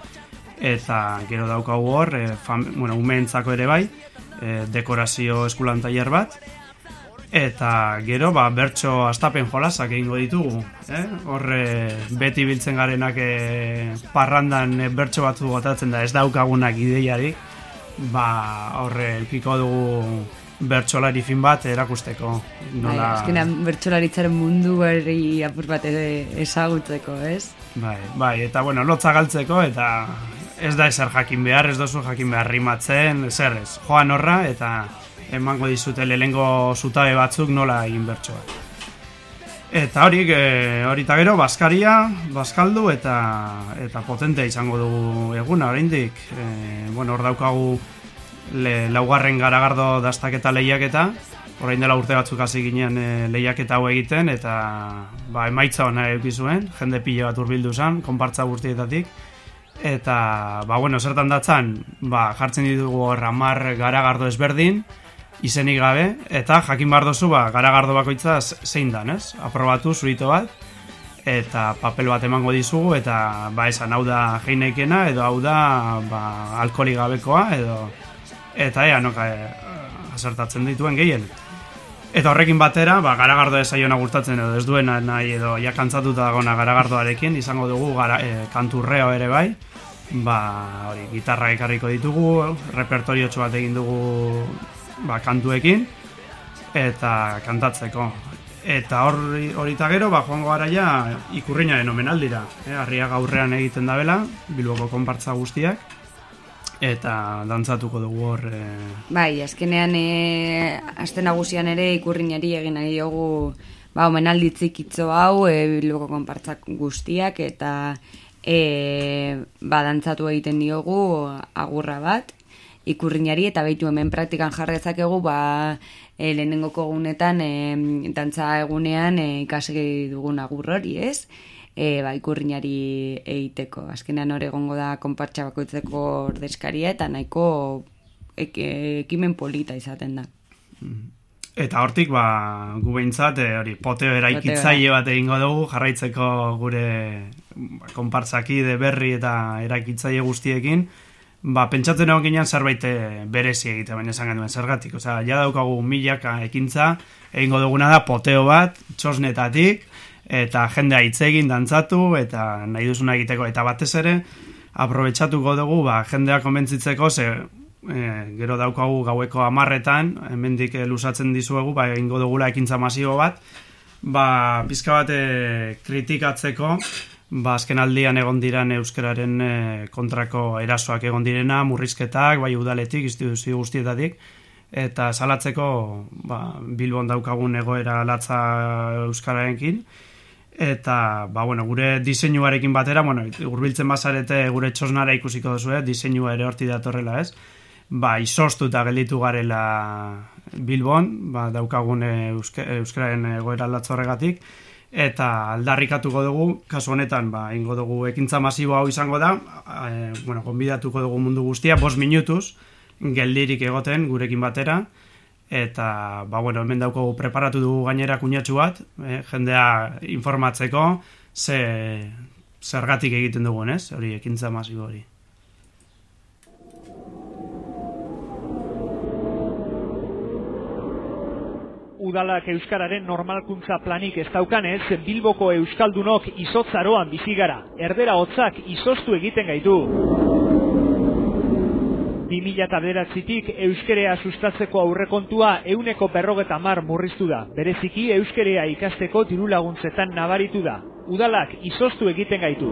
eta gero daukagu hor, eh, bueno, umeentzako ere bai, eh, dekorazio eskulan tailer bat, eta gero ba, bertso astapen jolasak egingo ditugu. Eh? Horre beti biltzen garenak eh, parrandan eh, bertso batzu gotatzen da ez daukagunak ideiarik, ba, horre piko dugu bertsolari fin bat erakusteko. Nola... Bai, bertsolaritzaren mundu berri apur bat ezagutzeko, ez? Bai, bai, eta bueno, lotza galtzeko, eta ez da ezer jakin behar, ez dozu jakin behar rimatzen, zer ez, joan horra, eta emango dizute lehengo zutabe batzuk nola egin bertsoa. Eta hori, e, hori eta gero, Baskaria, Baskaldu eta eta potentea izango dugu eguna, oraindik. E, bueno, hor daukagu le, laugarren garagardo dastaketa lehiaketa, orain dela urte batzuk hasi ginen e, lehiaketa hau egiten, eta ba, emaitza hona eukizuen, jende pile bat urbildu zen, konpartza guztietatik, eta, ba, bueno, zertan datzan, ba, jartzen ditugu hor amar garagardo ezberdin, izenik gabe, eta jakin behar dozu, ba, garagardo bakoitza zein dan, ez? Aprobatu zurito bat, eta papel bat emango dizugu, eta ba, esan hau da jeinekena, edo hau da ba, alkoholi gabekoa, edo eta ea noka e, asertatzen dituen gehien. Eta horrekin batera, ba, garagardo ezaiona gustatzen edo ez duena nahi edo ja kantzatuta dagona garagardoarekin, izango dugu gara, e, kanturreo ere bai, ba, hori, gitarra ekarriko ditugu, repertorio bat egin dugu ba, kantuekin, eta kantatzeko. Eta hori hori gero, ba, joango gara ja ikurriñaren omenaldira. Eh? Arria gaurrean egiten dabela, bilboko konpartza guztiak, eta dantzatuko dugu hor e... bai, azkenean e, aste nagusian ere ikurrinari egin nahi dugu ba, omenalditzik itzo hau e, bilboko konpartzak guztiak eta e, ba, dantzatu egiten diogu agurra bat ikurrinari eta behitu hemen praktikan jarrezakegu ba, e, lehenengoko egunetan e, dantza egunean e, ikasi dugun agur hori ez e, ba, ikurriñari egiteko. Azkenean hor egongo da konpartxa bakoitzeko ordezkaria eta nahiko eke- ekimen polita izaten da. Eta hortik, ba, gu behintzat, eh, hori, poteo eraikitzaile bat egingo dugu, jarraitzeko gure ba, konpartzakide berri eta eraikitzaile guztiekin, ba, pentsatzen egon ginen zerbait eh, berezi egitea, baina esan genuen zergatik. Osea, ja daukagu milaka ekintza, egingo duguna da poteo bat, txosnetatik, eta jendea hitz egin dantzatu, eta nahi duzuna egiteko, eta batez ere, aprobetsatuko dugu, ba, jendea konbentzitzeko, ze e, gero daukagu gaueko amarretan, hemendik eh, lusatzen dizuegu, ba, egingo dugula ekintza masibo bat, ba, pizka bat kritikatzeko, ba, azken aldian egon diran euskararen eh, kontrako erasoak egon direna, murrizketak, bai udaletik, instituzio guztietatik, eta salatzeko ba, Bilbon daukagun egoera latza euskararenkin, eta ba, bueno, gure diseinuarekin batera, bueno, urbiltzen bazarete gure txosnara ikusiko duzu, eh? diseinua ere horti datorrela, ez? Ba, izostuta gelditu garela Bilbon, ba, daukagun euske, euskararen egoera latzorregatik, eta aldarrikatuko dugu, kasu honetan, ba, ingo dugu ekintza masibo hau izango da, e, bueno, konbidatuko dugu mundu guztia, bos minutuz, geldirik egoten gurekin batera, eta, ba, bueno, hemen daukagu preparatu dugu gainera kuñatxu bat, eh, jendea informatzeko, ze zergatik egiten dugun, ez? Hori, ekintza masibo hori. Udalak euskararen normalkuntza planik ez daukanez, Bilboko euskaldunok izotzaroan bizi gara. Erdera hotzak izostu egiten gaitu. 2009tik euskerea sustatzeko aurrekontua euneko berrogeta mar murriztu da. Bereziki euskerea ikasteko diru laguntzetan nabaritu da. Udalak izoztu egiten gaitu.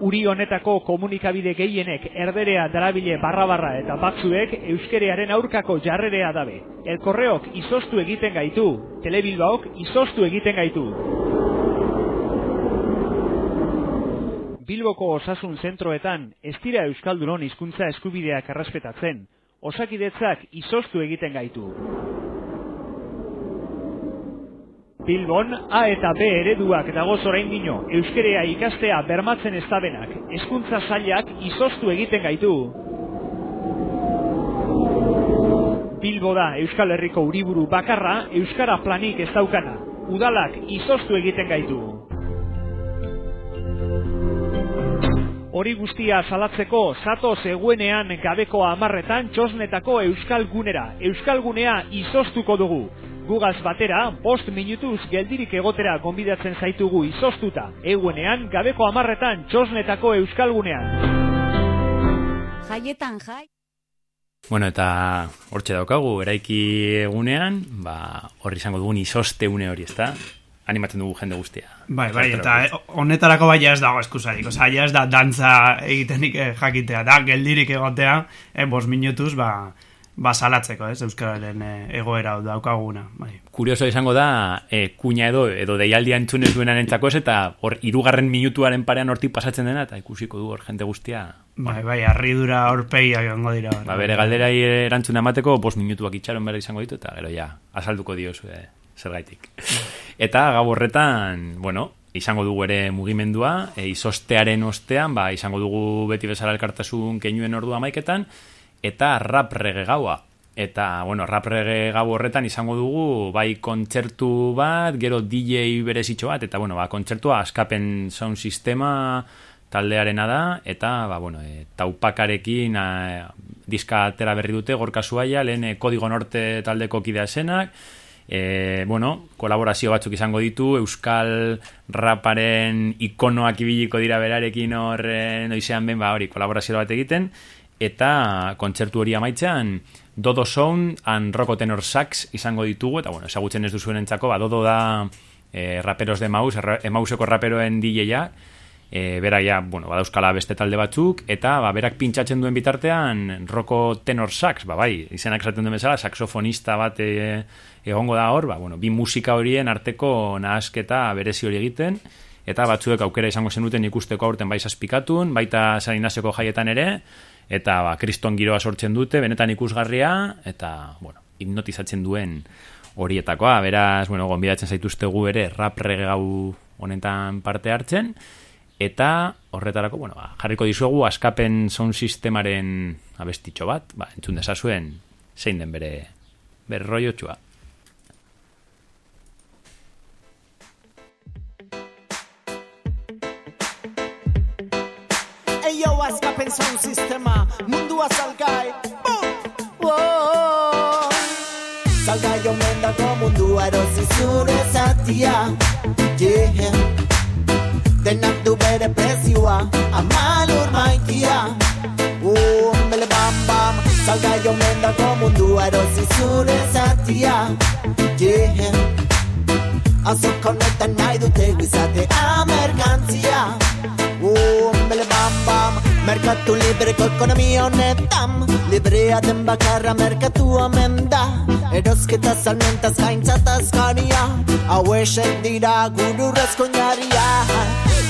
Uri honetako komunikabide gehienek erderea darabile barra-barra eta batzuek euskerearen aurkako jarrerea dabe. Elkorreok izoztu egiten gaitu, telebilbaok izoztu egiten gaitu. Bilboko osasun zentroetan ez dira euskaldunon hizkuntza eskubideak errespetatzen. Osakidetzak izoztu egiten gaitu. Bilbon A eta B ereduak dagoz orain dino, euskerea ikastea bermatzen ez dabenak, hezkuntza sailak izoztu egiten gaitu. Bilbo da Euskal Herriko uriburu bakarra, Euskara planik ez daukana. Udalak izoztu egiten gaitu. Hori guztia salatzeko, zato zeguenean gabeko amarretan txosnetako Euskal Gunera. Euskal Gunea izoztuko dugu. Gugaz batera, bost minutuz geldirik egotera gonbidatzen zaitugu izoztuta. Eguenean, gabeko amarretan txosnetako euskalgunean. Jaietan jai. Bueno, eta hortxe daukagu, eraiki egunean, ba, horri izango dugun izoste une hori, ezta? Animatzen dugu jende guztia. Bai, bai, eta honetarako bai ez dago eskusarik. Ja ez da dantza egitenik eh, jakitea. Da, geldirik egotea, eh, bos minutuz, ba, ba salatzeko, ez, Euskararen eh, egoera daukaguna. Bai. Kurioso izango da, eh, kuña edo, edo deialdia entzunez duenan entzako ez, eta hor, irugarren minutuaren parean hortik pasatzen dena, eta ikusiko du hor jente guztia. Bai, bai, arridura horpeia joango dira. Ba, bere galderai erantzun emateko, bos minutuak itxaron behar izango ditu, eta gero ja, azalduko diozu, eh, zergaitik. Eta gau horretan, bueno, izango dugu ere mugimendua, e, izostearen ostean, ba, izango dugu beti bezala elkartasun keinuen ordua maiketan, eta rap rege gaua. Eta, bueno, rap rege gau horretan izango dugu, bai kontzertu bat, gero DJ berezitxo bat, eta, bueno, ba, kontzertua askapen sound sistema taldearena da, eta, ba, bueno, e, taupakarekin a, diska atera berri dute, gorka zuaia, lehen e, kodigo norte taldeko kidea esenak, e, bueno, kolaborazio batzuk izango ditu, Euskal raparen ikonoak ibiliko dira berarekin hor noizean ben, ba, hori, kolaborazio bat egiten, eta kontzertu hori amaitzean Dodo Sound and Rocco Tenor Sax izango ditugu, eta bueno, ezagutzen ez duzuen entzako, ba, Dodo da e, raperos de Maus, Emauseko raperoen DJ-a, e, bera ja, bueno, bada euskala beste talde batzuk, eta ba, berak pintxatzen duen bitartean Rocco Tenor Sax, ba, bai, izenak esaten duen bezala, saxofonista bat e, egongo da hor, ba, bueno, bi musika horien arteko nahasketa berezi hori egiten, eta batzuek aukera izango zenuten ikusteko aurten bai zazpikatun, baita sarinazeko jaietan ere, eta ba, kriston giroa sortzen dute, benetan ikusgarria, eta, bueno, hipnotizatzen duen horietakoa, beraz, bueno, gonbidatzen zaituztegu ere rap rege gau honetan parte hartzen, Eta horretarako, bueno, ba, jarriko dizuegu askapen sound sistemaren abestitxo bat, ba, entzun dezazuen zein den bere, bere rollo azkapen sound sistema Mundua salgai Wow. Salgai omen dago mundua erosi zure zatia Yeah. Denak du bere prezioa Amalur maitia Oh, mele bam bam. Salgai omen dago mundua erosi zure zatia Yeah. Azo konetan nahi dute gizate amerkantzia Merkatu libreko ekonomia honetan Librea den bakarra merkatu omen da. Erosketa salmentaz gaintzataz gania Hau esek dira gururrezko naria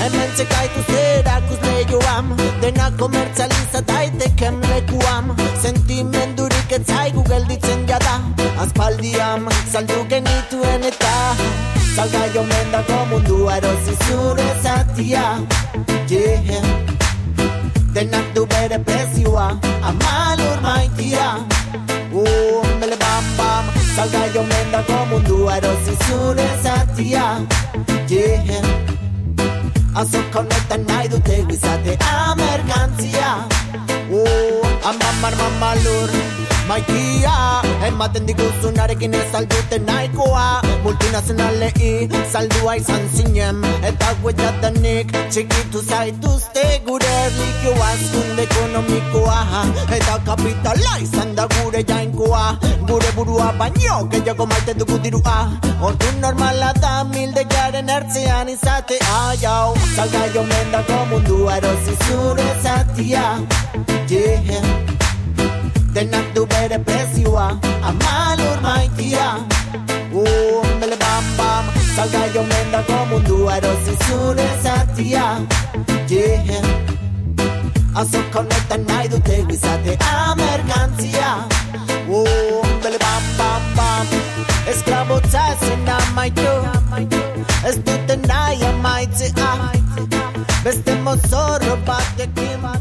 Hemen txekaitu zerakuz lehioam Dena komertzializa daiteken lekuam Sentimendurik ez zaigu gelditzen jada Aspaldiam saldu genituen eta Salgai omen dago mundua erosi zure zatia. Yeah Denak du bere prezioa Amalur maitia Oh, mele bam bam. Salgai omen dago mundua erosi zure zatia Yeah. Azo konetan nahi dute gizate amerkantzia Oh, amamar mamalur Maitia, ematen diguzunarekin ez aldute nahikoa. Multinazionalei saldua izan zinen. Eta guetatanik txikitu zaituzte gure erlikio azkunde ekonomikoa. Eta kapitala izan da gure jainkoa. Gure burua baino gehiago maite dugu dirua. Ordu normala da milde garen ertzean izatea jau Salgai omen dago mundua erosi zure zatia. Yeah Denak du bere prezioa Amalur maitia Oh, mele bam bam. Salgai omen dago mundua erosi zure zatia Yeah. Azo konetan nahi dute gizate amerkantzia Oh, mele bam bam bam. Esklabotza ezin amaitu Ez dute nahi amaitzea Beste mozorro batekin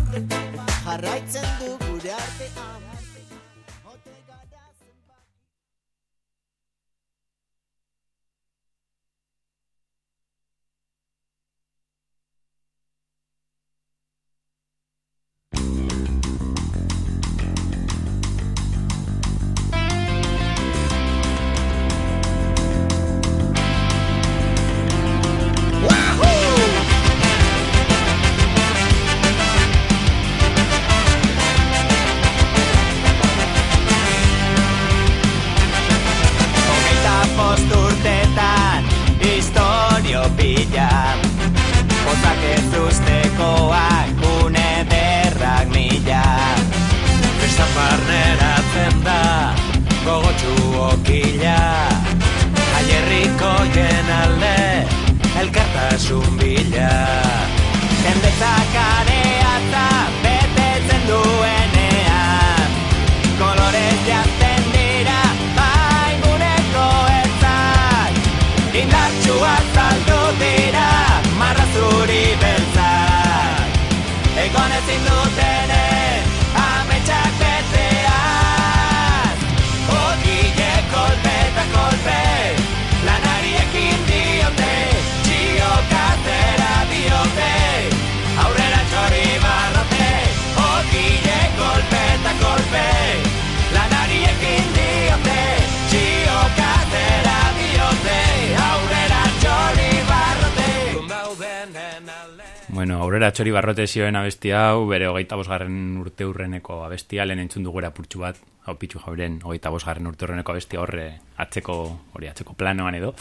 txori barrote zioen abesti hau, bere hogeita bosgarren urte urreneko abestia, lehen entzun dugu purtsu bat, hau pitxu jauren, hogeita bosgarren urte urreneko abestia horre atzeko, hori atzeko planoan edo.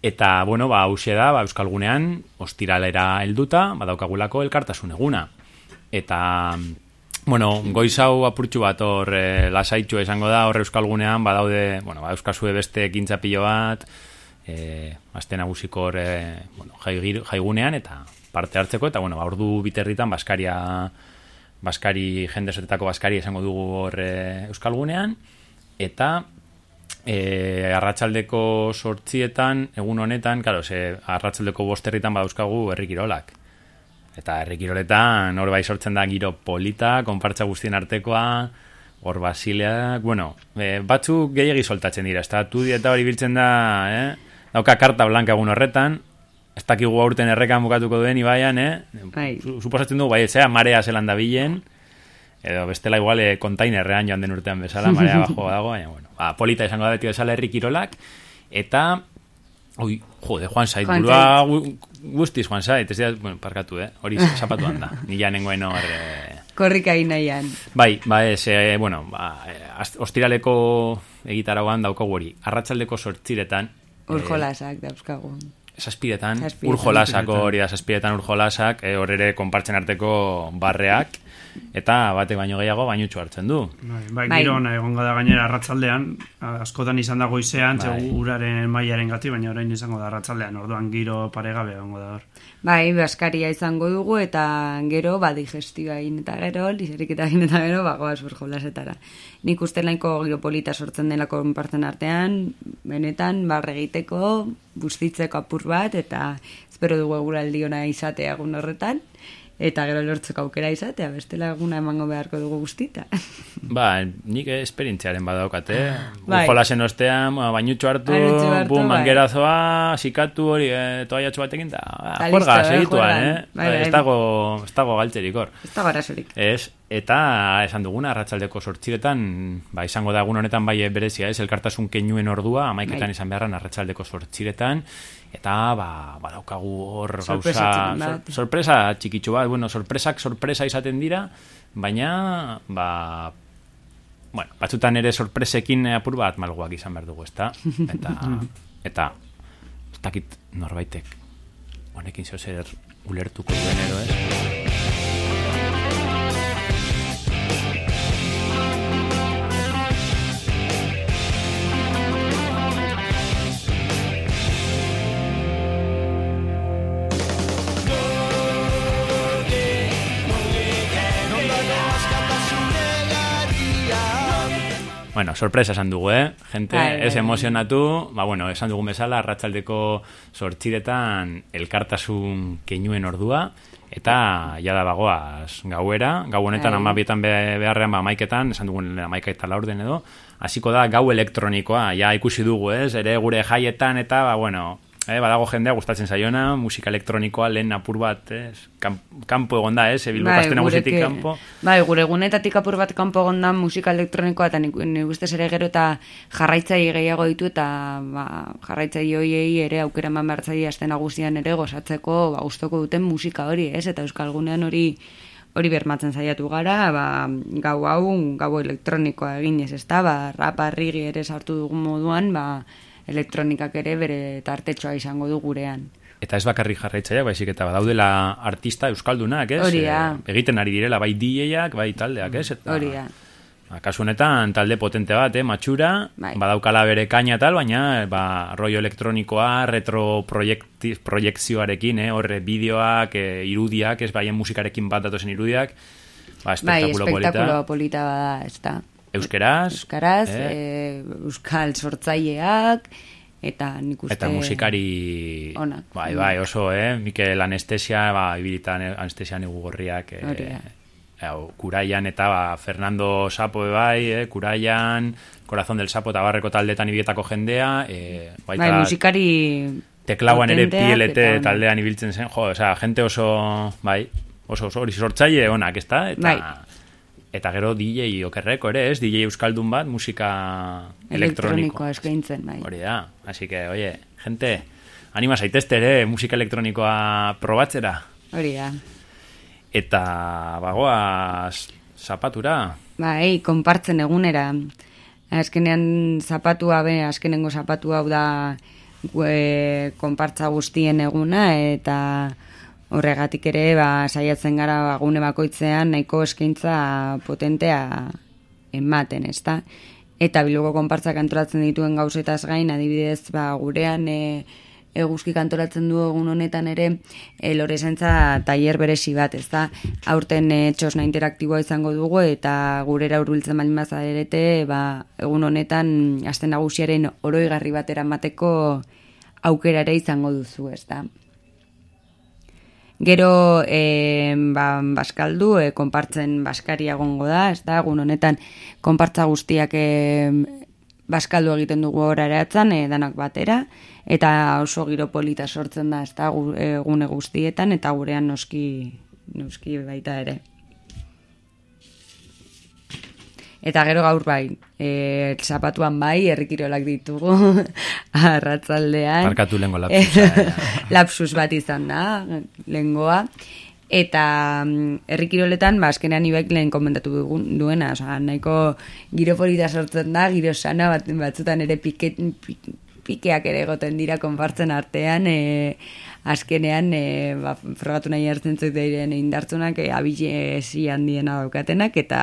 Eta, bueno, ba, hausia da, ba, Euskalgunean, ostiralera helduta, badaukagulako elkartasun eguna. Eta, bueno, goiz hau apurtxu bat hor e, lasaitxu esango da, hor Euskalgunean, badaude, bueno, ba, Euskazue beste ekintza pilo bat, e, azte nagusiko hor, e, bueno, jaigunean, eta parte hartzeko, eta, bueno, ba, ordu biterritan, Baskaria, Baskari, jende sotetako Baskari esango dugu hor e, Euskalgunean, eta e, arratsaldeko sortzietan, egun honetan, claro, ze arratsaldeko bosterritan badauzkagu herri kirolak. Eta herrikiroletan hor bai sortzen da giro polita, konpartza guztien artekoa, hor basileak, bueno, e, batzuk gehiagi soltatzen dira, ez da, tu eta hori biltzen da, eh? dauka karta blanka egun horretan, ez dakigu aurten errekan bukatuko duen ibaian, eh? Bai. Su- Suposatzen du, bai, zera, marea zelan da bilen, edo bestela igual eh, kontainerrean joan den urtean bezala, marea bajo dago, baina, bueno, ba, polita izango da beti bezala herrikirolak, eta, oi, jode, Juan Zait, burua gu- guztiz Juan Zait, ez dira, bueno, parkatu, eh? hori zapatuan da, nila nengoen hor, eh, Korrika nahian. Bai, ba ez, e, bueno, ba, e, ast- ostiraleko egitarauan daukagu hori. Arratsaldeko sortziretan, Urjolasak dauzkagu. Zazpiretan, Zazpiretan. urjolasako hori da, zazpiretan urjolasak, e, hor ere konpartzen arteko barreak, eta bate baino gehiago bainutxo hartzen du. Bai, bai, Bai. giro ona egongo da gainera arratsaldean, askotan izan da goizean, Bai. bai. uraren mailaren gati, baina orain izango da arratsaldean, orduan giro paregabe egongo da hor. Bai, baskaria izango dugu eta gero ba digestioa egin eta gero, liseriketa egin eta gero bagoaz burjolasetara. Nik uste laiko giropolita sortzen dela konpartzen artean, benetan barre egiteko, bustitzeko apur bat eta espero dugu eguraldi ona izatea egun horretan eta gero lortzeko aukera izatea, bestela eguna emango beharko dugu guztita. Ba, nik esperientziaren badaukate. Bai. Urjolasen ostean, ba, bainutxo hartu, hartu, bum, bai. mangerazoa, sikatu hori, e, toaiatxo batekin, da, Ta juerga, eh, segituan, eh? Bai, Ba, bai. Ez dago, ez dago galtzerik hor. Ez da garasorik. Ez, eta esan duguna, arratsaldeko sortziretan, ba, izango da egun honetan bai berezia, ez, elkartasun keinuen ordua, amaiketan Bai. izan beharran arratsaldeko sortziretan, eta, ba, badaukagu hor Sorpresa gauza, sor- sorpresa txikitxo bat, bueno, sorpresak sorpresa izaten dira, baina, ba, bueno, batzutan ere sorpresekin apur bat malguak izan behar dugu, ezta? Eta, eta, ez dakit norbaitek, honekin zeo zer ulertuko duen edo, ez? Bueno, sorpresa esan dugu, eh? Gente, Bai, bai, ez bai. emozionatu, ba, bueno, esan dugun bezala, arratsaldeko sortziretan elkartasun keinuen ordua, eta jada bagoaz gauera, gau honetan Bai. amabietan be, beharrean, ba, maiketan, esan dugun amaika eta laurden edo, hasiko da gau elektronikoa, ja ikusi dugu, ez? Ere gure jaietan eta, ba, bueno, eh, badago jendea gustatzen zaiona, musika elektronikoa lehen apur bat, ez? Kan, kanpo egon da, ez? Bilbo Bai, gureke- kanpo. Bai, gure gunetatik apur bat kanpo egon da musika elektronikoa eta nik ustez ere gero eta jarraitzaile gehiago ditu eta ba, jarraitzaile hoiei ere aukera eman behar zaie aste nagusian ere gozatzeko ba, gustoko duten musika hori, ez? Eta Euskal Gunean hori hori bermatzen saiatu gara, ba, gau hau, gau elektronikoa eginez, ezta? Ba, rap rigi ere sartu dugun moduan, ba, elektronikak ere bere tartetxoa izango du gurean. Eta ez bakarrik jarraitzaileak, baizik eta badaudela artista euskaldunak, ez? Hori da. Eh, egiten ari direla, bai DJ-ak, bai taldeak, ez? Eta, Hori da. ba, kasu honetan, talde potente bat, eh? Matxura, Bai. badaukala bere kaina tal, baina, ba, rollo elektronikoa, retro proiekzioarekin, eh? Horre, bideoak, eh, irudiak, ez baien musikarekin bat datozen irudiak, ba, Bai, espektakulo polita. espektakulo polita bada, ez da. Euskeraz, Euskaraz, eh? eh, euskal sortzaileak, eta nik uste... Eta musikari... Onak. Bai, bai, oso, eh? Mikel Anestesia, ba, ibilitan anestesia negu gorriak... Eh, da. hau, kuraian eta ba, Fernando Sapo e bai, eh? kuraian, Corazón del Sapo eta barreko taldetan ibietako jendea, eh, baita Bai, musikari... teklauan ere PLT taldean ibiltzen zen, jo, osea, gente oso, bai, oso, oso hori sortzaile onak, ezta? Eta, Bai. Eta gero DJ okerreko ere, ez? DJ Euskaldun bat, musika elektroniko. elektronikoa eskaintzen, bai. Hori da, así que, oye, gente, anima zaitezte ere musika elektronikoa probatzera. Hori da. Eta bagoaz zapatura. Bai, konpartzen egunera. Azkenean zapatua, be, azkenengo zapatu hau da e, konpartza guztien eguna, eta horregatik ere, ba, saiatzen gara ba, gune bakoitzean nahiko eskaintza potentea ematen, ezta? Eta bilboko konpartzak antolatzen dituen gauzetaz gain, adibidez, ba, gurean e, eguzki kantolatzen du egun honetan ere e, loresentza tailer beresi bat, ez da? Aurten e, txosna interaktiboa izango dugu eta gurera hurbiltzen baldin bazarete, ba, egun honetan aste nagusiaren oroigarri bat eramateko aukera izango duzu, ez da? Gero, e, ba, baskaldu, e, konpartzen baskaria gongo da, ez da, egun honetan, konpartza guztiak e, baskaldu egiten dugu horareatzen, e, danak batera, eta oso giro polita sortzen da, ez da, gu- gune guztietan, eta gurean noski, noski baita ere. Eta gero gaur bai, e, zapatuan bai, herrikirolak ditugu, arratzaldean. Barkatu lehengo lapsusa, eh. lapsus bat izan da, lengoa. Eta mm, herrikiroletan, ba, azkenean ibek lehen komentatu duena, oza, nahiko giro polita sortzen da, giro sana bat, batzutan ere pike, pik- pikeak ere egoten dira konpartzen artean, e, azkenean, e, ba, frogatu nahi hartzen zuten indartzunak, e, abilezi handiena daukatenak, eta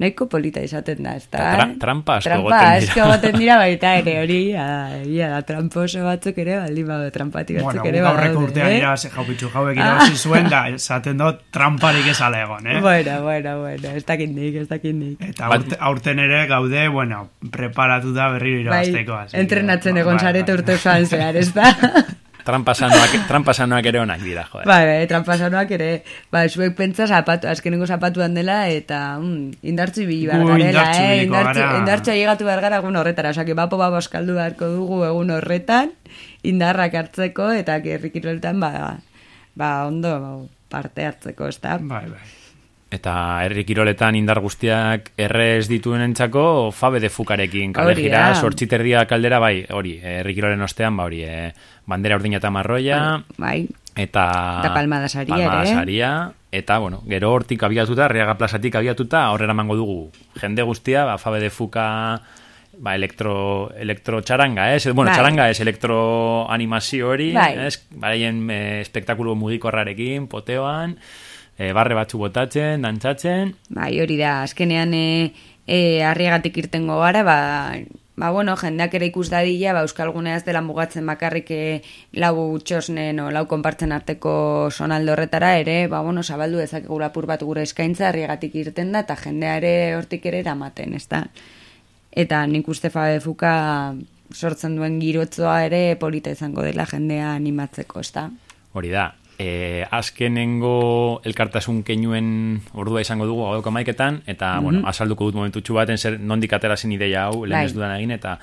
nahiko polita izaten da, ez da? Tra- trampa asko trampa egoten dira. asko egoten dira baita ere, hori, ja, ja, da, tramposo batzuk ere, baldin bado, trampati batzuk Bueno, ere guk aurreko badaude, urtean eh? irabazi jaupitxu jauek Ah. irabazi zuen, da, esaten dut, tramparik ez ala egon, eh? Bueno, bueno, bueno, ez dakit nik, ez dakit nik. Eta aurte, aurten ere gaude, bueno, preparatu da berriro irabazteko. así que, Bai, entrenatzen bai, egon bai, zarete urte osoan zehar, ez da? Trampa sanoak, trampa sanoak ere onak dira, joder. Bai, bai, trampasanoak ere, ba, zuek pentsa zapatu, azkenengo zapatuan dela, eta mm, indartzu ibili behar garela, eh? Indartzu, indartzu llegatu behar gara egun horretara, que bapo babo eskaldu beharko dugu egun horretan, indarrak hartzeko, eta gerrikiroletan, ba, ba, ondo parte hartzeko, ez da? Bai, bai. Eta herri kiroletan indar guztiak errez dituen entzako, fabe de fukarekin kalejira, da. sortziterdia kaldera, bai, hori, herri kirolen ostean, ba, hori, eh, bandera urdina eta marroia, Bai, eta... Eta palmada saria palmada ere. saria, eta, bueno, gero hortik abiatuta, Arriaga plazatik abiatuta, horrera mango dugu jende guztia, ba, fabe de fuka, ba, elektro, elektro txaranga, ez? Bueno, Bai. txaranga ez, elektro animazio hori, Bai. ez? Baraien eh, espektakulo mugikorrarekin, poteoan, eh, barre batzu botatzen, dantzatzen, Bai, hori da, azkenean e, e, arriagatik irtengo gara, ba, ba, bueno, jendeak ere ikus dadila, ba, Euskal Gunea ez dela mugatzen bakarrik e, lau txosnen o lau konpartzen arteko sonaldo horretara ere, ba, bueno, zabaldu dezakegu lapur bat gure eskaintza arriagatik irten da, eta jendea ere hortik ere eramaten, ez da? Eta nik uste Fabe Fuka sortzen duen girotzoa ere polita izango dela jendea animatzeko, ez da? hori da. E, azkenengo elkartasun keinuen ordua izango dugu gaudoko maiketan, eta, Mhm. bueno, azalduko dut momentutxu baten zer nondik atera zen ideia hau, lehen Bai. ez dudan egin, eta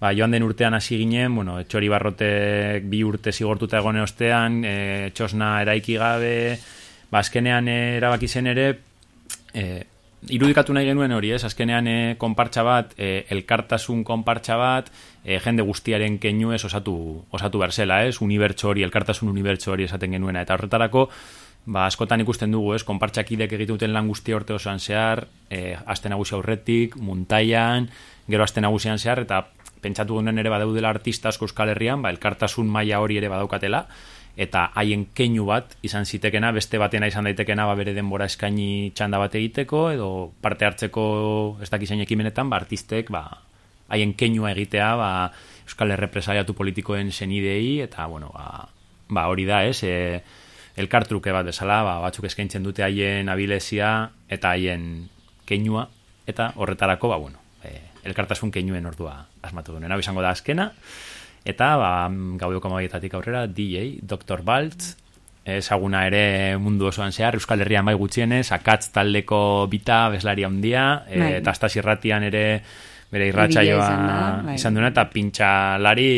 ba, joan den urtean hasi ginen, bueno, etxori barrotek bi urte zigortuta egon ostean, e, txosna eraiki gabe, ba, azkenean erabaki zen ere, e, irudikatu nahi genuen hori, ez? Azkenean e, konpartxa bat, e, elkartasun konpartxa bat, e, jende guztiaren keinu ez osatu, osatu berzela, ez? Unibertso hori, elkartasun unibertso hori esaten genuena. Eta horretarako, ba, askotan ikusten dugu, ez? Konpartxakidek egiten duten lan guztia urte osoan zehar, e, aste nagusi aurretik, muntaian, gero aste nagusian zehar, eta pentsatu genuen ere badaudela artista asko Euskal Herrian, ba, elkartasun maila hori ere badaukatela, eta haien keinu bat izan zitekena, beste batena izan daitekena ba, bere denbora eskaini txanda bat egiteko, edo parte hartzeko ez dakizain ekimenetan, ba, artistek ba, haien keinua egitea ba, Euskal Errepresaliatu politikoen senidei, eta bueno, ba, ba, hori da, ez, e, elkartruke bat bezala, ba, batzuk eskaintzen dute haien abilezia eta haien keinua, eta horretarako, ba, bueno, e, elkartasun keinuen ordua asmatu duen. Hau izango da azkena, eta ba, gaudeko maietatik aurrera, DJ, Dr. Baltz, ezaguna ere mundu osoan zehar, Euskal Herrian bai gutxienez, akatz taldeko bita, bezlari handia, e, Bai. eta Astaz irratian ere bere irratsaioa izan bai. izan duena, eta pintxalari,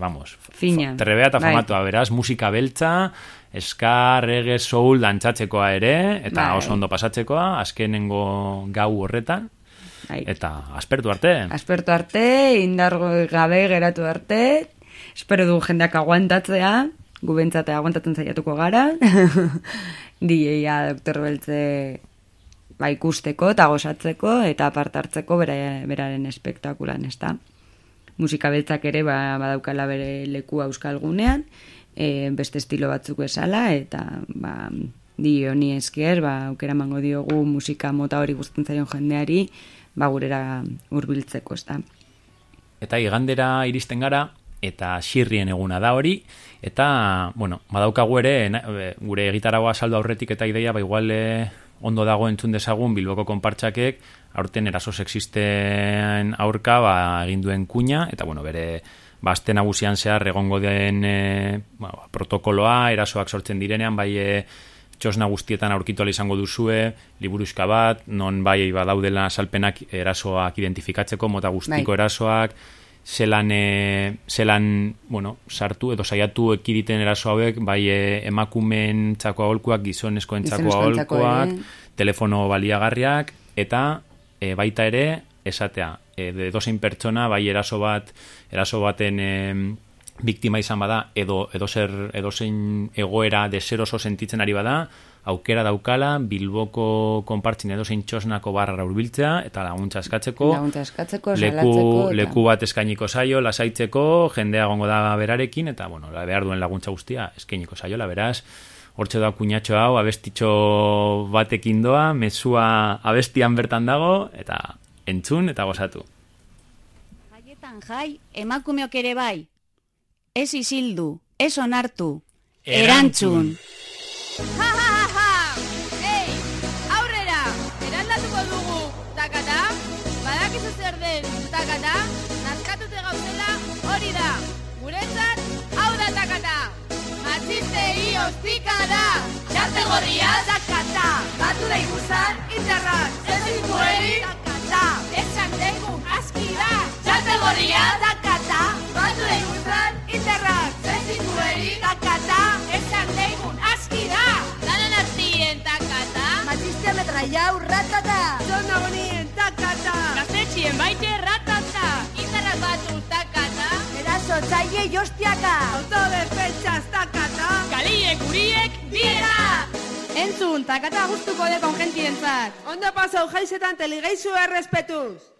vamos, Fina. trebea eta Bai. formatua, beraz, musika beltza, ska, reggae, soul, dantzatzekoa ere, eta Bai. oso ondo pasatzekoa, azkenengo gau horretan, Bai. eta aspertu arte. Aspertu arte, indargo gabe geratu arte, espero du jendeak aguantatzea, gu bentsate aguantatzen zaiatuko gara, DJ-a Dr. Beltze ba, ikusteko eta gozatzeko eta parte hartzeko bera, beraren espektakulan, ez da? Musika beltzak ere ba, badaukala bere lekua euskal gunean, e, beste estilo batzuk esala, eta ba, di honi esker, ba, aukera mango diogu musika mota hori guztien zaion jendeari, ba, gurera hurbiltzeko, ez da? Eta igandera iristen gara, eta xirrien eguna da hori, eta, bueno, badaukagu ere, e, gure gitaragoa saldo aurretik eta ideia, ba igual e, ondo dago entzun dezagun Bilboko konpartxakek, aurten eraso sexisten aurka, ba, egin duen kuña, eta, bueno, bere ba, aste nagusian zehar egongo den e, ba, protokoloa, erasoak sortzen direnean, bai e, txosna guztietan aurkitu izango duzue, liburuzka bat, non bai badaudela salpenak erasoak identifikatzeko, mota guztiko Bai. erasoak, zelan, e, zelan bueno, sartu edo saiatu ekiditen eraso hauek, bai e, emakumen txako aholkuak, gizonezkoen txako aholkuak, ere. telefono baliagarriak, eta e, baita ere, esatea, e, de dozein pertsona, bai eraso bat, eraso baten e, biktima izan bada, edo, edo zer, edozein egoera deseroso sentitzen ari bada, aukera daukala, Bilboko konpartzin edozein txosnako barra urbiltzea, eta laguntza eskatzeko, Laguntza eskatzeko, leku, salatzeko, eta- leku bat eskainiko zaio, lasaitzeko, jendea gongo da berarekin, eta, bueno, la behar duen laguntza guztia eskainiko zaio, la beraz, hortxe da kuñatxo hau, abestitxo batekin doa, mezua abestian bertan dago, eta entzun eta gozatu. Jaietan jai, emakumeok ere bai. Ez isildu, ez onartu. Erantzun. Ha, Matxistei ostika da. Txarte gorria, takata. Batu da ikusan, interrak. Ez ditueri, takata. Esan degu, aski da. Txarte gorria, takata. Batu da ikusan, interrak. Ez ditueri, takata. Esan degu, aski da. Danan artien, takata. Matxistea metraiau, ratata. Zona bonien, takata. Gaztetxien baite, ratata. Indarrak batu, takata. Eraso txaie jostiaka. Autodefentsaz, takata. Kaliek, uriek, biera. Entzun, takata gustuko de kongentientzat. Ondo pasau jaizetan teligeizu errespetuz.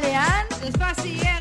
Trago kalean.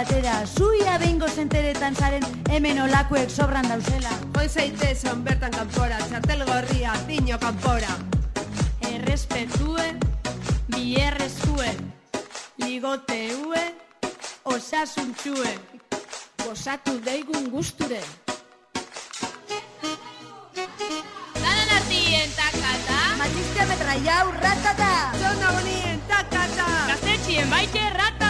Batera. Zuia behingo zenteretan zaren hemen olakuek sobran dauzela. Joan zaitezan bertan kanpora, txartel gorria, tiño kanpora. Errespetue, bierrezkue, ligoteue, osasuntxue. Gozatu deigun gusture. Danan artien takata. Matxistia metraiau ratata. Zona bonien takata. Gaztetxien baite ratata.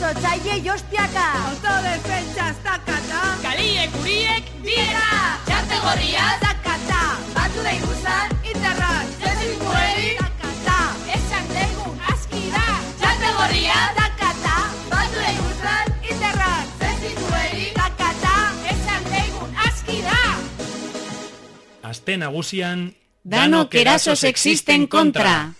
Eraso txaie jostiaka. Autodefentsaz takata. Kaliek uriek biera. Txarte gorria takata. Batu da ikusan indarrak. Ez ditueri takata. Esan degu aski da. Txarte gorria takata. Batu da ikusan indarrak. Ez ditueri takata. Esan degu aski da. Aste nagusian, Danok eraso sexisten kontra.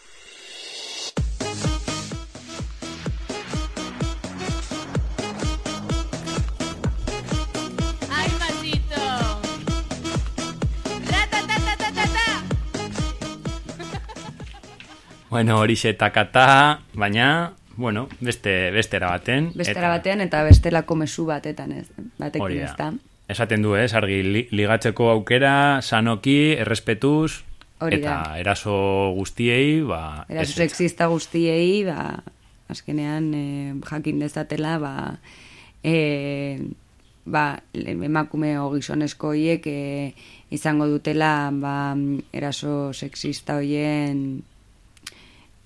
Bueno, horixe takata, baina, bueno, beste, bestera baten. Bestera batean eta bestelako mezu batetan ez. Batekin Hori ez da. Esaten du, ez, argi, li, ligatzeko aukera, sanoki, errespetuz, Hori eta eraso guztiei, ba, Eraso sexista guztiei, ba, azkenean e, jakin dezatela, ba, e, ba, emakume o gizonezko hiek e, izango dutela ba, eraso sexista hoien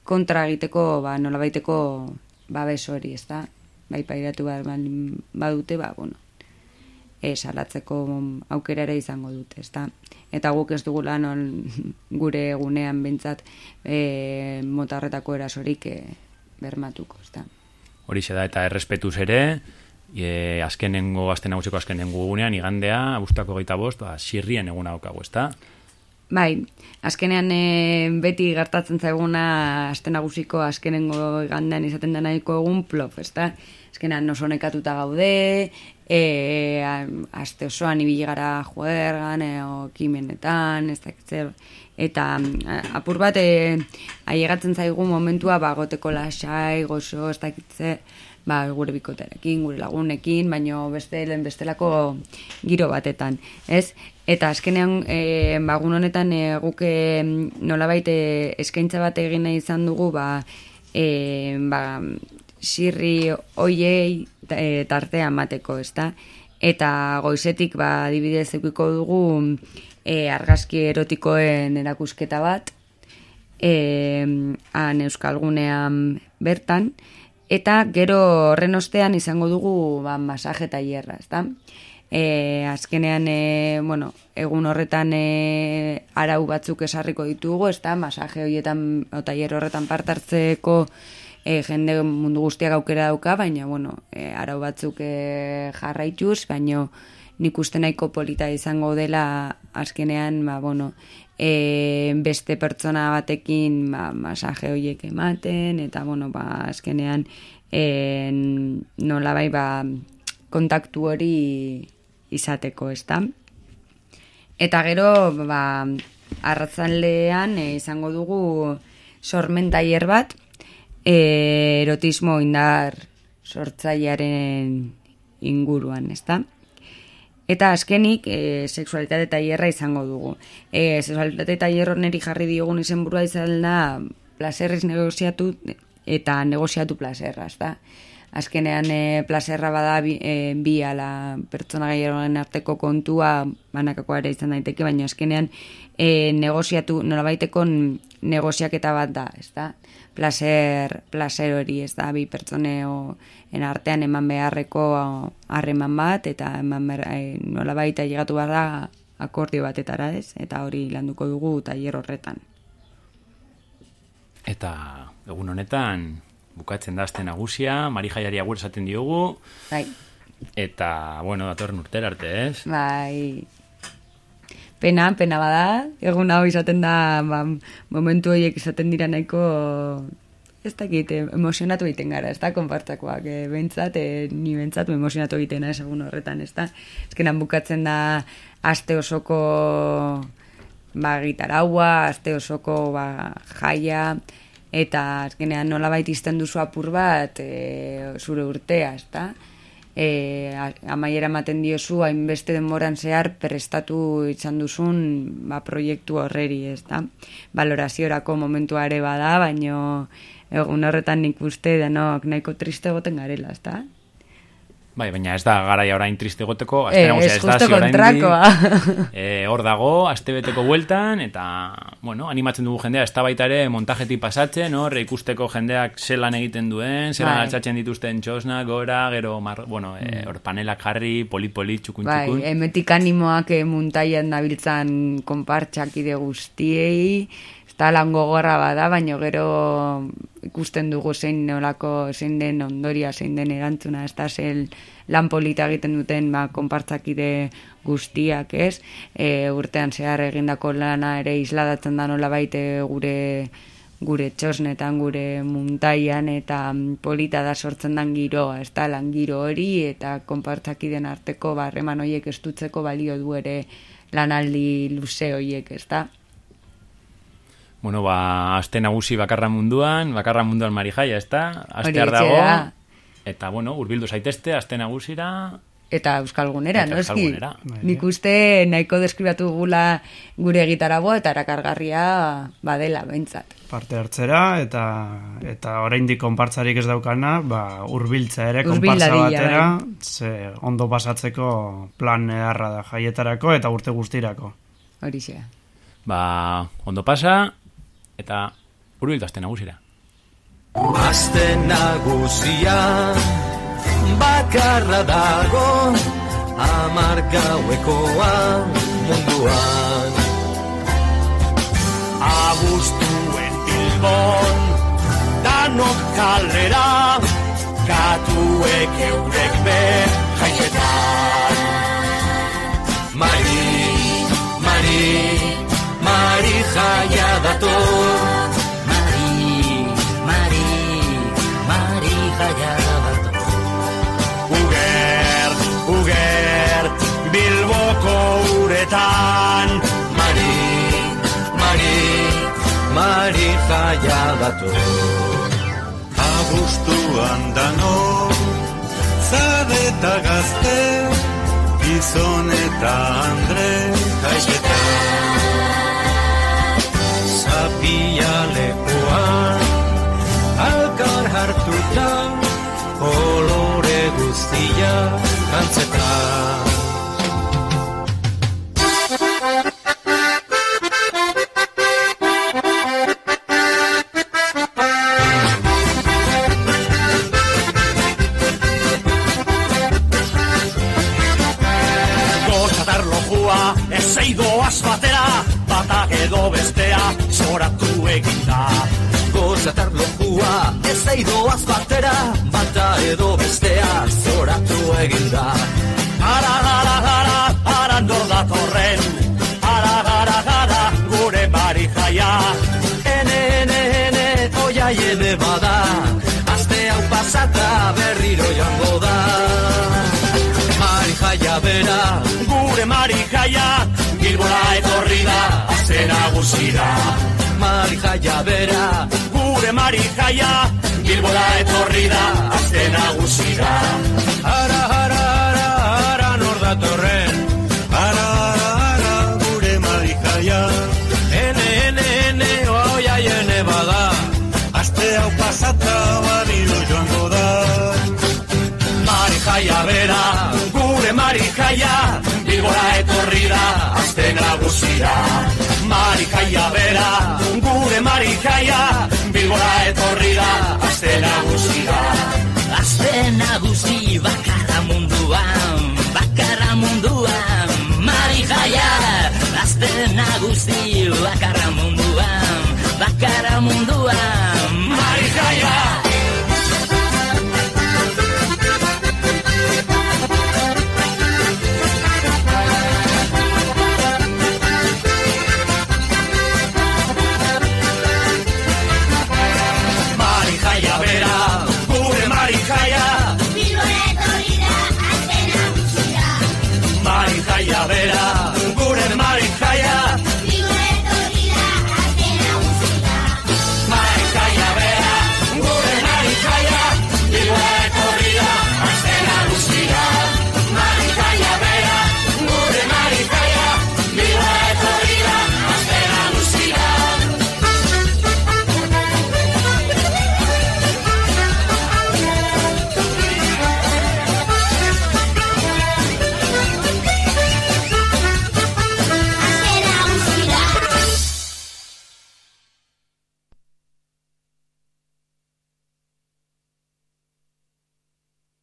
kontra egiteko, ba, nola baiteko babes hori, ez da? Bai, pairatu baldin badute, ba, bueno, e, salatzeko aukera ere izango dute, ez da? Eta guk ez dugu lan on, gure egunean bintzat e, motarretako erasorik e, bermatuko, ez da? Horixe da, eta errespetuz ere, e, azkenengo, azten nagusiko azkenengo egunean, igandea, abustako gaita bost, ba, sirrien eguna daukagu, ez da? Bai, azkenean e, beti gertatzen zaiguna aste nagusiko azkenengo igandean izaten da nahiko egun plof, ezta? Azkenean oso nekatuta gaude, e, aste osoan ibili gara juergan, e, o kimenetan, ez dakit zer, eta apur bat e, ailegatzen zaigu momentua ba, goteko lasai, gozo, ez dakit zer, ba, gure bikoterekin, gure lagunekin, baino beste bestelako giro batetan, ez? Eta azkenean, e, ba, egun honetan e, guk e, nolabait e, eskaintza bat egin nahi izan dugu, ba, e, ba, sirri oiei e, tartea emateko, ezta? Eta goizetik, ba, adibidez eukiko dugu e, argazki erotikoen erakusketa bat, e, han euskalgunean bertan, eta gero horren ostean izango dugu ba, masaje tailerra, ezta? E, azkenean, e, bueno, egun horretan e, arau batzuk esarriko ditugu, ezta? Masaje horietan, o tailer horretan partartzeko e, jende mundu guztiak aukera dauka, baina, bueno, e, arau batzuk e, jarraituz, baina nik uste nahiko polita izango dela azkenean, ba, bueno, e, beste pertsona batekin ba, masaje horiek ematen, eta, bueno, ba, azkenean e, nola bai, ba, kontaktu hori izateko, ezta? Eta gero, ba, arratzaldean e, izango dugu sormen tailer bat, e, erotismo indar sortzailearen inguruan, ezta? Eta azkenik, e, sexualitate tailerra izango dugu. E, sexualitate tailer neri jarri diogun izenburua izan da placerrez negoziatu eta negoziatu plazerra, ezta? Azkenean e, plazerra bada bi, e, bi ala pertsona gaiaren arteko kontua banakakoa ere izan daiteke, baina azkenean e, negoziatu, nolabaiteko negoziaketa bat da, ezta? Placer, placer hori, ez da, bi pertsoneo en artean eman beharreko harreman bat, eta eman behar, e, nolabait llegatu behar da akordio batetara, ez? Eta hori landuko dugu tailer horretan. Eta egun honetan, bukatzen da azte nagusia, Mari Jaiari agur esaten diogu, Bai, eta, bueno, datorren urtera arte, ez? bai, pena, pena bada, egun hau izaten da, ba, momentu horiek izaten dira nahiko, ez dakit, eh, emozionatu egiten gara, ez da, konpartzakoak, e, behintzat, e, ni behintzat emozionatu egiten naiz egun horretan, ez da, ezkenan bukatzen da, aste osoko, ba, gitaraua, aste osoko, ba, jaia, eta azkenean nolabait izten duzu apur bat e, zure urtea, ezta? E, amaiera ematen diozu hainbeste denboran zehar prestatu izan duzun ba, proiektu horreri, ezta? Valoraziorako momentua ere bada, baino egun horretan nik uste denok nahiko triste egoten garela, ezta? Bai, baina ez da garaia orain triste goteko, nagusia ez ez da, kontrakoa. eh, hor dago, astebeteko bueltan, eta, bueno, animatzen dugu jendea, ez da baita ere montajetik pasatzen, hor, ikusteko jendeak zelan egiten duen, zelan Bai. altxatzen dituzten txosna, gora, gero, mar, bueno, eh, hor panelak jarri, poli-poli, txukun Bai, txukun. emetik animoak eh, muntaian nabiltzan konpartxakide guztiei, ez da lan gogorra bada, baina gero ikusten dugu zein nolako, zein den ondoria, zein den erantzuna, ez da zel lan polita egiten duten ba, konpartzakide guztiak, ez? E, urtean zehar egindako lana ere isladatzen da nola baite gure gure txosnetan, gure muntaian eta polita da sortzen dan giroa, ez da lan giro hori eta konpartzakiden arteko barreman horiek estutzeko balio du ere lanaldi luze horiek, ez da? Bueno, ba, aste nagusi bakarra munduan, bakarra munduan marijaia, ez da? Astear dago, da. eta, bueno, urbildu zaitezte, aste nagusira, Eta euskalgunera, Eta noski? euskalgunera. Nik uste nahiko deskribatu gula gure gitaragoa eta erakargarria badela, behintzat. parte hartzera eta eta oraindik konpartzarik ez daukana, ba hurbiltza ere konpartza batera, bai. ze ondo pasatzeko plan eharra da jaietarako eta urte guztirako. Horixe. ba, ondo pasa, eta urbildu aste nagusira. Aste nagusia bakarra dago Amar gauekoa munduan. Abustuen bilbon Danok kalera Katuek eurek be Jaiketan Mari, Mari, Mari jaia dator Mari, Mari, Mari jaia dator Uger, uger, Bilboko uretan. Mari, Mari, Mari jaia dator Abuztuan dano Zade eta gazte Gizon eta Andre. Kaixetan Zapia lekuan Alkar hartuta Kolore guztia Kantzetan Ez eidoaz batera Bata edo bestea Zoratu eginda Ara, ara, ara, ara nor datorren. Ara, ara, ara, gure mari jaia. Ene, ene, ene Oia ene bada. Aste hau pasata Berriro joango da. Mari jaia bera Gure mari jaia, Bilbora etorri da Aste nagusira Mari jaia bera Gure mari jaia, Bilbora etorri da Aste nagusira Ara, ara, ara, ara nor datorren. Ara, ara, ara, gure marikaia. Ene, ene, ene Oia ene bada. Aste hau pasata bariro joango da. Mari jaia bera, gure mari jaia Bilbora etorri da, azte nagusira Mari jaia bera, gure mari Bilbora etorri da, azte nagusira Azte nagusi bakarra munduan, bakarra munduan. Mari jaia, azte nagusi bakarra munduan